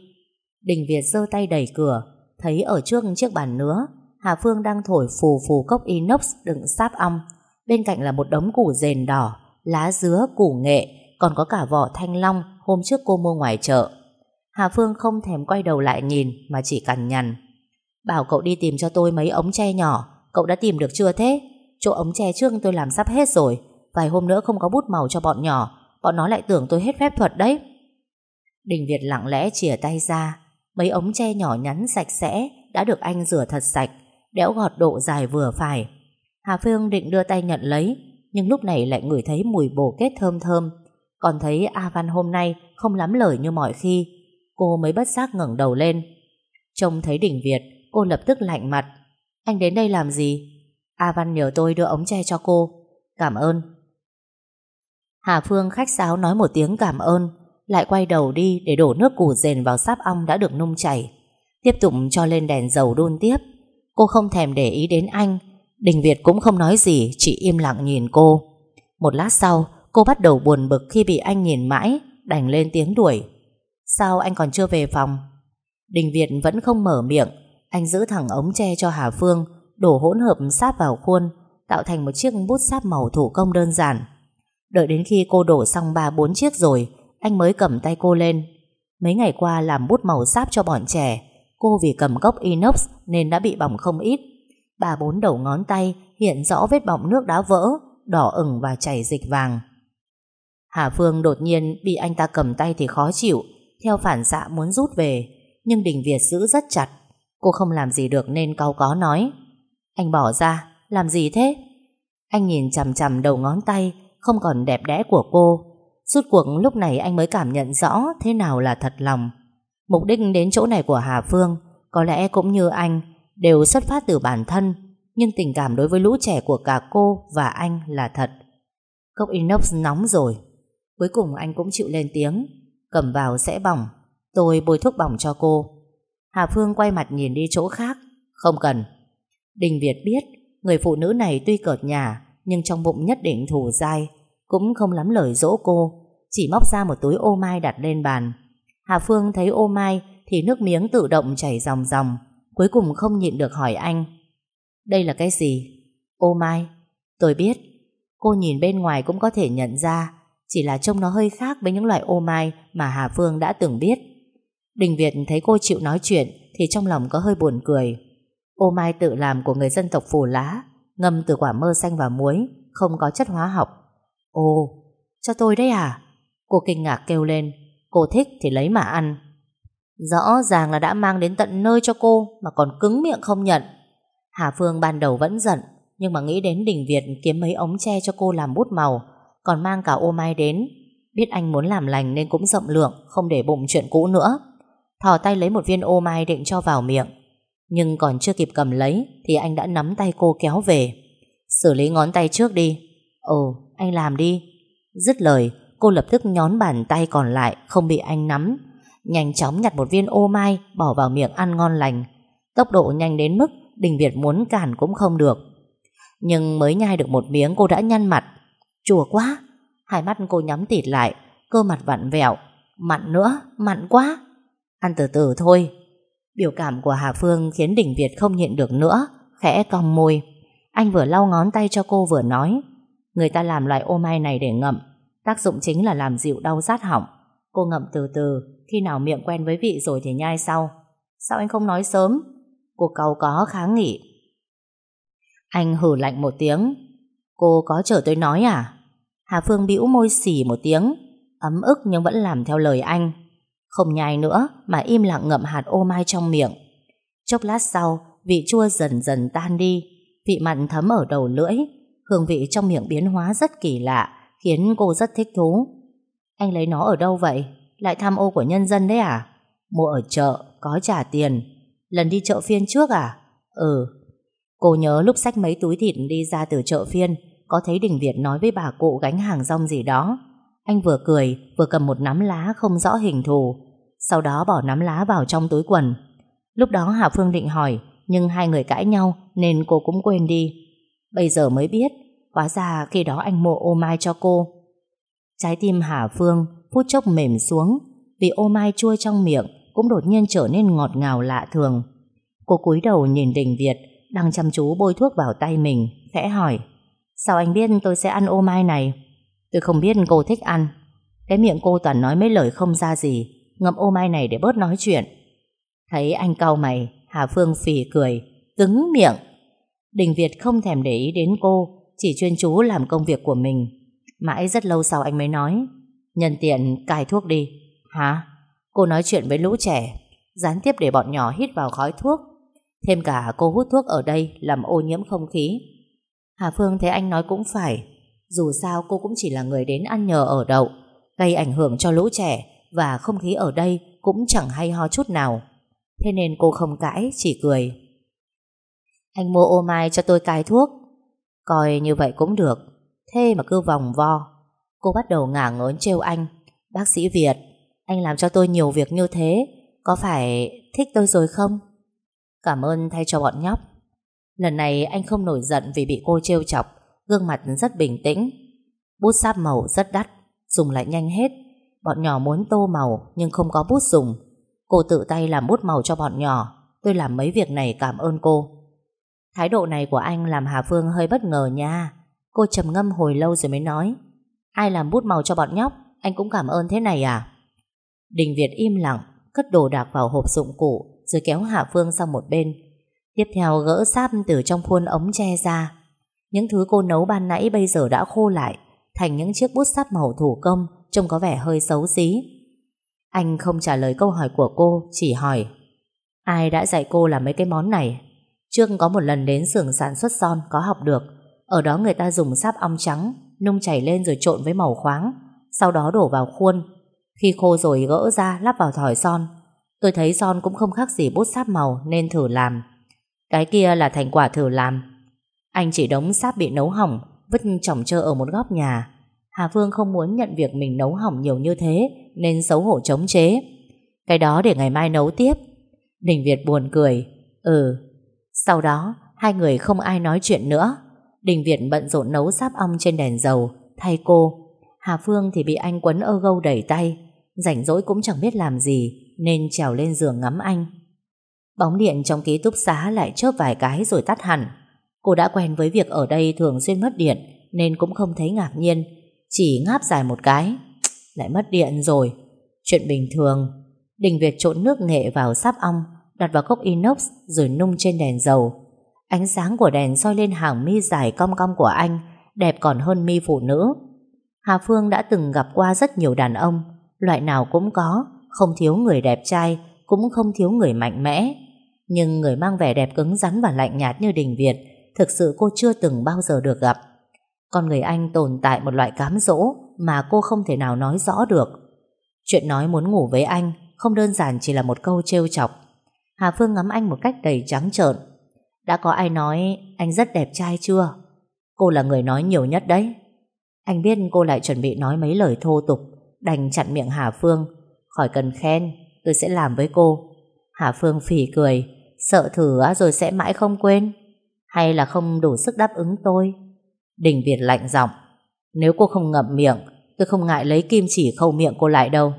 Đình Việt giơ tay đẩy cửa Thấy ở trước chiếc bàn nứa Hà Phương đang thổi phù phù cốc inox đựng sáp ong Bên cạnh là một đống củ rền đỏ, lá dứa, củ nghệ, còn có cả vỏ thanh long hôm trước cô mua ngoài chợ. Hà Phương không thèm quay đầu lại nhìn mà chỉ cằn nhằn. Bảo cậu đi tìm cho tôi mấy ống tre nhỏ Cậu đã tìm được chưa thế Chỗ ống tre trước tôi làm sắp hết rồi Vài hôm nữa không có bút màu cho bọn nhỏ, Bọn nó lại tưởng tôi hết phép thuật đấy. Đình Việt lặng lẽ chìa tay ra, Mấy ống tre nhỏ nhắn sạch sẽ Đã được anh rửa thật sạch, Đẽo gọt độ dài vừa phải. Hà Phương định đưa tay nhận lấy, Nhưng lúc này lại ngửi thấy mùi bổ kết thơm thơm. Còn thấy A Văn hôm nay Không lắm lời như mọi khi, Cô mới bất giác ngẩng đầu lên. Trông thấy Đình Việt, Cô lập tức lạnh mặt. Anh đến đây làm gì? A Văn nhờ tôi đưa ống tre cho cô. Cảm ơn Hà Phương khách sáo nói một tiếng cảm ơn, Lại quay đầu đi để đổ nước củ rền vào sáp ong đã được nung chảy. Tiếp tục cho lên đèn dầu đun tiếp. Cô không thèm để ý đến anh, Đình Việt cũng không nói gì, Chỉ im lặng nhìn cô. Một lát sau, cô bắt đầu buồn bực Khi bị anh nhìn mãi, Đành lên tiếng đuổi. Sao anh còn chưa về phòng? Đình Việt vẫn không mở miệng. Anh giữ thẳng ống tre cho Hà Phương, Đổ hỗn hợp sáp vào khuôn, Tạo thành một chiếc bút sáp màu thủ công đơn giản. Đợi đến khi cô đổ xong ba bốn chiếc rồi, Anh mới cầm tay cô lên. Mấy ngày qua làm bút màu sáp cho bọn trẻ, Cô vì cầm gốc inox Nên đã bị bỏng không ít. Ba bốn đầu ngón tay Hiện rõ vết bỏng nước đã vỡ, Đỏ ửng và chảy dịch vàng. Hà Phương đột nhiên bị anh ta cầm tay thì khó chịu, Theo phản xạ muốn rút về, Nhưng Đình Việt giữ rất chặt. Cô không làm gì được nên cau có nói, Anh bỏ ra, Làm gì thế? Anh nhìn chằm chằm đầu ngón tay không còn đẹp đẽ của cô. Suốt cuộc lúc này anh mới cảm nhận rõ thế nào là thật lòng. Mục đích đến chỗ này của Hà Phương, có lẽ cũng như anh, đều xuất phát từ bản thân, nhưng tình cảm đối với lũ trẻ của cả cô và anh là thật. Cốc inox nóng rồi. Cuối cùng anh cũng chịu lên tiếng, cầm vào sẽ bỏng. Tôi bôi thuốc bỏng cho cô. Hà Phương quay mặt nhìn đi chỗ khác. Không cần. Đình Việt biết, người phụ nữ này tuy cợt nhà nhưng trong bụng nhất định thù dai, cũng không lắm lời dỗ cô, chỉ móc ra một túi ô mai đặt lên bàn. Hà Phương thấy ô mai thì nước miếng tự động chảy ròng ròng, cuối cùng không nhịn được hỏi anh. Đây là cái gì? Ô mai. Tôi biết. Cô nhìn bên ngoài cũng có thể nhận ra, chỉ là trông nó hơi khác với những loại ô mai mà Hà Phương đã từng biết. Đình Việt thấy cô chịu nói chuyện thì trong lòng có hơi buồn cười. Ô mai tự làm của người dân tộc Phù Lá ngâm từ quả mơ xanh và muối, không có chất hóa học. Ồ, cho tôi đấy à? Cô kinh ngạc kêu lên, cô thích thì lấy mà ăn. Rõ ràng là đã mang đến tận nơi cho cô mà còn cứng miệng không nhận. Hà Phương ban đầu vẫn giận, nhưng mà nghĩ đến Đình Việt kiếm mấy ống tre cho cô làm bút màu, còn mang cả ô mai đến. Biết anh muốn làm lành nên cũng rộng lượng, không để bụng chuyện cũ nữa. Thò tay lấy một viên ô mai định cho vào miệng. Nhưng còn chưa kịp cầm lấy Thì anh đã nắm tay cô kéo về. Xử lý ngón tay trước đi. Ồ anh làm đi. Dứt lời cô lập tức nhón bàn tay còn lại Không bị anh nắm. Nhanh chóng nhặt một viên ô mai Bỏ vào miệng ăn ngon lành. Tốc độ nhanh đến mức Đình Việt muốn cản cũng không được. Nhưng mới nhai được một miếng cô đã nhăn mặt. Chùa quá! Hai mắt cô nhắm tịt lại Cơ mặt vặn vẹo. Mặn nữa, mặn quá! Ăn từ từ thôi. Biểu cảm của Hà Phương khiến Đình Việt không nhịn được nữa, khẽ cong môi. Anh vừa lau ngón tay cho cô vừa nói, người ta làm loại ô mai này để ngậm, tác dụng chính là làm dịu đau rát họng. Cô ngậm từ từ, khi nào miệng quen với vị rồi thì nhai sau. Sao anh không nói sớm? Cô cầu có kháng nghị. Anh hử lạnh một tiếng. Cô có chờ tôi nói à? Hà Phương bĩu môi xỉ một tiếng, ấm ức nhưng vẫn làm theo lời anh. Không nhai nữa mà im lặng ngậm hạt ô mai trong miệng. Chốc lát sau, vị chua dần dần tan đi, vị mặn thấm ở đầu lưỡi, hương vị trong miệng biến hóa rất kỳ lạ, khiến cô rất thích thú. Anh lấy nó ở đâu vậy? Lại tham ô của nhân dân đấy à? Mua ở chợ, có trả tiền. Lần đi chợ phiên trước à? Ừ. Cô nhớ lúc xách mấy túi thịt đi ra từ chợ phiên, có thấy Đình Việt nói với bà cụ gánh hàng rong gì đó. Anh vừa cười, vừa cầm một nắm lá không rõ hình thù, sau đó bỏ nắm lá vào trong túi quần. Lúc đó Hà Phương định hỏi, nhưng hai người cãi nhau nên cô cũng quên đi. Bây giờ mới biết, hóa ra khi đó anh mua ô mai cho cô. Trái tim Hà Phương phút chốc mềm xuống, vì ô mai chua trong miệng cũng đột nhiên trở nên ngọt ngào lạ thường. Cô cúi đầu nhìn Đình Việt đang chăm chú bôi thuốc vào tay mình, khẽ hỏi Sao anh biết tôi sẽ ăn ô mai này? Tôi không biết cô thích ăn. Cái miệng cô toàn nói mấy lời không ra gì, ngậm ô mai này để bớt nói chuyện. Thấy anh cau mày, Hà Phương phì cười, cứng miệng. Đình Việt không thèm để ý đến cô, chỉ chuyên chú làm công việc của mình. Mãi rất lâu sau anh mới nói, nhân tiện cài thuốc đi. Hả? Cô nói chuyện với lũ trẻ, gián tiếp để bọn nhỏ hít vào khói thuốc. Thêm cả cô hút thuốc ở đây làm ô nhiễm không khí. Hà Phương thấy anh nói cũng phải, dù sao cô cũng chỉ là người đến ăn nhờ ở đậu, gây ảnh hưởng cho lũ trẻ và không khí ở đây cũng chẳng hay ho chút nào. Thế nên cô không cãi, chỉ cười. Anh mua ô mai cho tôi cai thuốc. Coi như vậy cũng được. Thế mà cứ vòng vo. Cô bắt đầu ngả ngớn trêu anh. Bác sĩ Việt, anh làm cho tôi nhiều việc như thế. Có phải thích tôi rồi không? Cảm ơn thay cho bọn nhóc. Lần này anh không nổi giận vì bị cô trêu chọc. Gương mặt rất bình tĩnh. Bút sáp màu rất đắt. Dùng lại nhanh hết. Bọn nhỏ muốn tô màu nhưng không có bút dùng. Cô tự tay làm bút màu cho bọn nhỏ. Tôi làm mấy việc này cảm ơn cô. Thái độ này của anh làm Hà Phương hơi bất ngờ nha. Cô trầm ngâm hồi lâu rồi mới nói. Ai làm bút màu cho bọn nhóc, anh cũng cảm ơn thế này à? Đình Việt im lặng, cất đồ đạc vào hộp dụng cụ, rồi kéo Hà Phương sang một bên. Tiếp theo gỡ sáp từ trong khuôn ống tre ra. Những thứ cô nấu ban nãy bây giờ đã khô lại, thành những chiếc bút sáp màu thủ công, trông có vẻ hơi xấu xí. Anh không trả lời câu hỏi của cô, chỉ hỏi Ai đã dạy cô làm mấy cái món này? Trước có một lần đến xưởng sản xuất son có học được. Ở đó người ta dùng sáp ong trắng Nung chảy lên rồi trộn với màu khoáng Sau đó đổ vào khuôn. Khi khô rồi gỡ ra lắp vào thỏi son. Tôi thấy son cũng không khác gì bút sáp màu Nên thử làm. Cái kia là thành quả thử làm. Anh chỉ đống sáp bị nấu hỏng, Vứt chỏng trơ ở một góc nhà. Hà Phương không muốn nhận việc mình nấu hỏng nhiều như thế, Nên xấu hổ chống chế. Cái đó để ngày mai nấu tiếp. Đình Việt buồn cười. Ừ. Sau đó, hai người không ai nói chuyện nữa. Đình Việt bận rộn nấu sáp ong trên đèn dầu, Thay cô. Hà Phương thì bị anh quấn ơ gâu đẩy tay. Rảnh rỗi cũng chẳng biết làm gì, Nên trèo lên giường ngắm anh. Bóng điện trong ký túc xá lại chớp vài cái rồi tắt hẳn. Cô đã quen với việc ở đây thường xuyên mất điện Nên cũng không thấy ngạc nhiên Chỉ ngáp dài một cái [TSK] Lại mất điện rồi Chuyện bình thường Đình Việt trộn nước nghệ vào sáp ong đặt vào cốc inox rồi nung trên đèn dầu. Ánh sáng của đèn soi lên hàng mi dài cong cong của anh, đẹp còn hơn mi phụ nữ. Hà Phương đã từng gặp qua rất nhiều đàn ông, loại nào cũng có, không thiếu người đẹp trai, cũng không thiếu người mạnh mẽ. Nhưng người mang vẻ đẹp cứng rắn và lạnh nhạt như Đình Việt, thực sự cô chưa từng bao giờ được gặp. Con người anh tồn tại một loại cám dỗ mà cô không thể nào nói rõ được. Chuyện nói muốn ngủ với anh không đơn giản chỉ là một câu trêu chọc. Hà Phương ngắm anh một cách đầy trắng trợn. Đã có ai nói anh rất đẹp trai chưa? Cô là người nói nhiều nhất đấy. Anh biết cô lại chuẩn bị nói mấy lời thô tục, đành chặn miệng Hà Phương. Khỏi cần khen, tôi sẽ làm với cô. Hà Phương phỉ cười, sợ thử rồi sẽ mãi không quên. Hay là không đủ sức đáp ứng tôi? Đình Việt lạnh giọng. Nếu cô không ngậm miệng, tôi không ngại lấy kim chỉ khâu miệng cô lại đâu.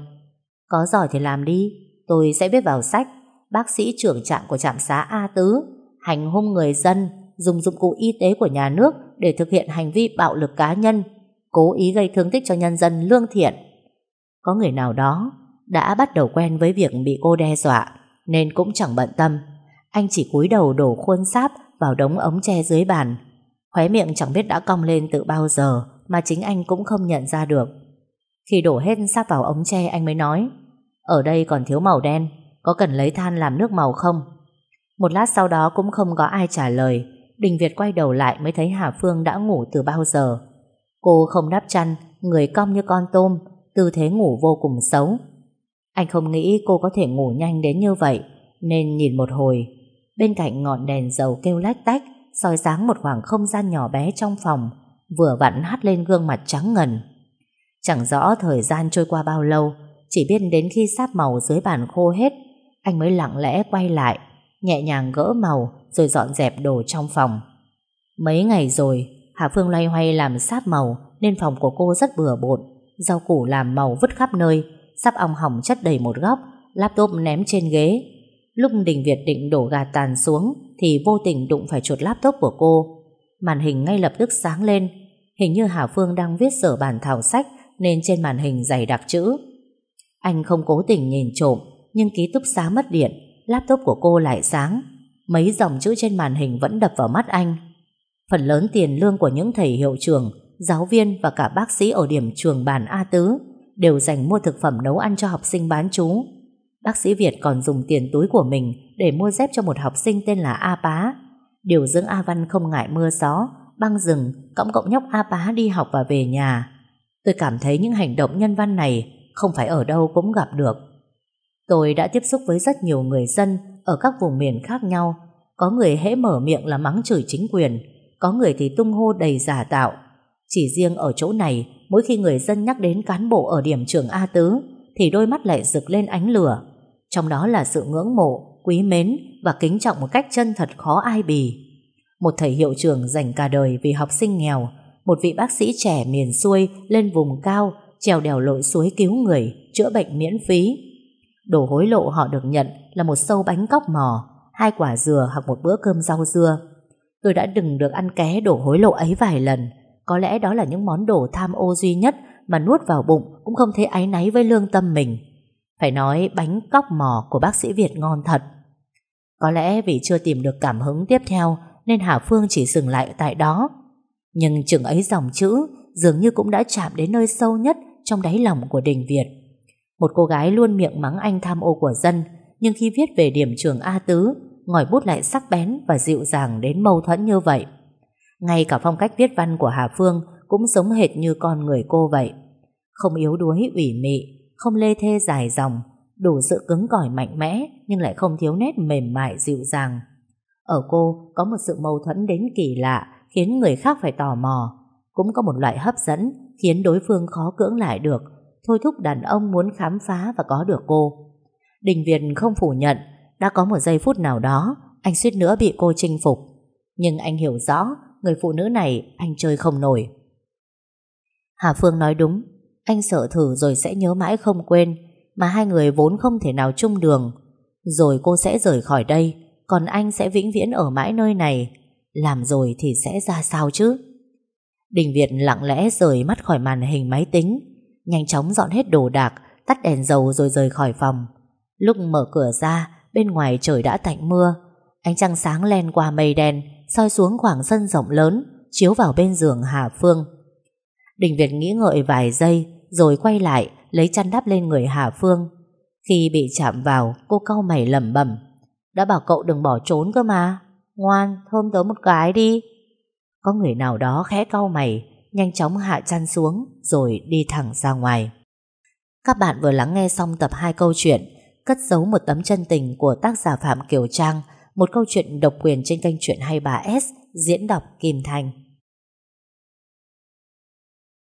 Có giỏi thì làm đi, tôi sẽ viết vào sách bác sĩ trưởng trạm của trạm xá A Tứ hành hung người dân dùng dụng cụ y tế của nhà nước để thực hiện hành vi bạo lực cá nhân cố ý gây thương tích cho nhân dân lương thiện. Có người nào đó đã bắt đầu quen với việc bị cô đe dọa nên cũng chẳng bận tâm. Anh chỉ cúi đầu đổ khuôn sáp vào đống ống tre dưới bàn. Khóe miệng chẳng biết đã cong lên từ bao giờ mà chính anh cũng không nhận ra được. Khi đổ hết sáp vào ống tre, anh mới nói, Ở đây còn thiếu màu đen, có cần lấy than làm nước màu không? Một lát sau đó cũng không có ai trả lời, Đình Việt quay đầu lại mới thấy Hà Phương đã ngủ từ bao giờ Cô không đắp chăn, Người cong như con tôm, Tư thế ngủ vô cùng xấu Anh không nghĩ cô có thể ngủ nhanh đến như vậy, Nên nhìn một hồi Bên cạnh ngọn đèn dầu kêu lách tách soi sáng một khoảng không gian nhỏ bé trong phòng Vừa vặn hắt lên gương mặt trắng ngần Chẳng rõ thời gian trôi qua bao lâu Chỉ biết đến khi sáp màu dưới bàn khô hết anh mới lặng lẽ quay lại, nhẹ nhàng gỡ màu rồi dọn dẹp đồ trong phòng. Mấy ngày rồi, Hà Phương loay hoay làm sáp màu nên phòng của cô rất bừa bộn. Rau củ làm màu vứt khắp nơi, sắp ong hỏng chất đầy một góc, laptop ném trên ghế. Lúc Đình Việt định đổ gà tàn xuống thì vô tình đụng phải chuột laptop của cô. Màn hình ngay lập tức sáng lên, hình như Hà Phương đang viết sở bản thảo sách nên trên màn hình dày đặc chữ. Anh không cố tình nhìn trộm nhưng ký túc xá mất điện, laptop của cô lại sáng. Mấy dòng chữ trên màn hình vẫn đập vào mắt anh. Phần lớn tiền lương của những thầy hiệu trưởng, giáo viên và cả bác sĩ ở điểm trường bản A Tứ đều dành mua thực phẩm nấu ăn cho học sinh bán chú. Bác sĩ Việt còn dùng tiền túi của mình để mua dép cho một học sinh tên là A Bá. Điều dưỡng A Văn không ngại mưa gió, băng rừng, cõng cậu nhóc A Bá đi học và về nhà. Tôi cảm thấy những hành động nhân văn này không phải ở đâu cũng gặp được. Tôi đã tiếp xúc với rất nhiều người dân ở các vùng miền khác nhau. Có người hễ mở miệng là mắng chửi chính quyền, có người thì tung hô đầy giả tạo. Chỉ riêng ở chỗ này, mỗi khi người dân nhắc đến cán bộ ở điểm trường A Tứ, thì đôi mắt lại rực lên ánh lửa. Trong đó là sự ngưỡng mộ, quý mến và kính trọng một cách chân thật khó ai bì. Một thầy hiệu trưởng dành cả đời vì học sinh nghèo, một vị bác sĩ trẻ miền xuôi lên vùng cao, trèo đèo lội suối cứu người, chữa bệnh miễn phí. Đồ hối lộ họ được nhận là một sâu bánh cóc mò, hai quả dừa hoặc một bữa cơm rau dưa. Tôi đã đừng được ăn ké đổ hối lộ ấy vài lần. Có lẽ đó là những món đồ tham ô duy nhất mà nuốt vào bụng cũng không thấy áy náy với lương tâm mình. Phải nói bánh cóc mò của bác sĩ Việt ngon thật. Có lẽ vì chưa tìm được cảm hứng tiếp theo nên Hà Phương chỉ dừng lại tại đó. Nhưng chừng ấy dòng chữ dường như cũng đã chạm đến nơi sâu nhất trong đáy lòng của Đình Việt. Một cô gái luôn miệng mắng anh tham ô của dân nhưng khi viết về điểm trường A Tứ ngòi bút lại sắc bén và dịu dàng đến mâu thuẫn như vậy. Ngay cả phong cách viết văn của Hà Phương cũng giống hệt như con người cô vậy. Không yếu đuối ủy mị, không lê thê dài dòng, đủ sự cứng cỏi mạnh mẽ nhưng lại không thiếu nét mềm mại dịu dàng. Ở cô có một sự mâu thuẫn đến kỳ lạ khiến người khác phải tò mò. Cũng có một loại hấp dẫn khiến đối phương khó cưỡng lại được, thôi thúc đàn ông muốn khám phá và có được cô. Đình Việt không phủ nhận đã có một giây phút nào đó Anh suýt nữa bị cô chinh phục Nhưng anh hiểu rõ Người phụ nữ này anh chơi không nổi Hà Phương nói đúng anh sợ thử rồi sẽ nhớ mãi không quên, Mà hai người vốn không thể nào chung đường. Rồi cô sẽ rời khỏi đây, Còn anh sẽ vĩnh viễn ở mãi nơi này. Làm rồi thì sẽ ra sao chứ? Đình Việt lặng lẽ rời mắt khỏi màn hình máy tính, Nhanh chóng dọn hết đồ đạc, Tắt đèn dầu rồi rời khỏi phòng. Lúc mở cửa ra, Bên ngoài trời đã tạnh mưa. Ánh trăng sáng len qua mây đen, soi xuống khoảng sân rộng lớn, chiếu vào bên giường Hà Phương. Đình Việt nghĩ ngợi vài giây rồi quay lại lấy chăn đắp lên người Hà Phương. Khi bị chạm vào cô cau mày lẩm bẩm đã bảo cậu đừng bỏ trốn cơ mà. Ngoan thơm tớ một cái đi. Có người nào đó khẽ cau mày nhanh chóng hạ chăn xuống rồi đi thẳng ra ngoài. Các bạn vừa lắng nghe xong tập 2 câu chuyện cất giấu một tấm chân tình của tác giả Phạm Kiều Trang, một câu chuyện độc quyền trên kênh truyện 23S diễn đọc Kim Thành.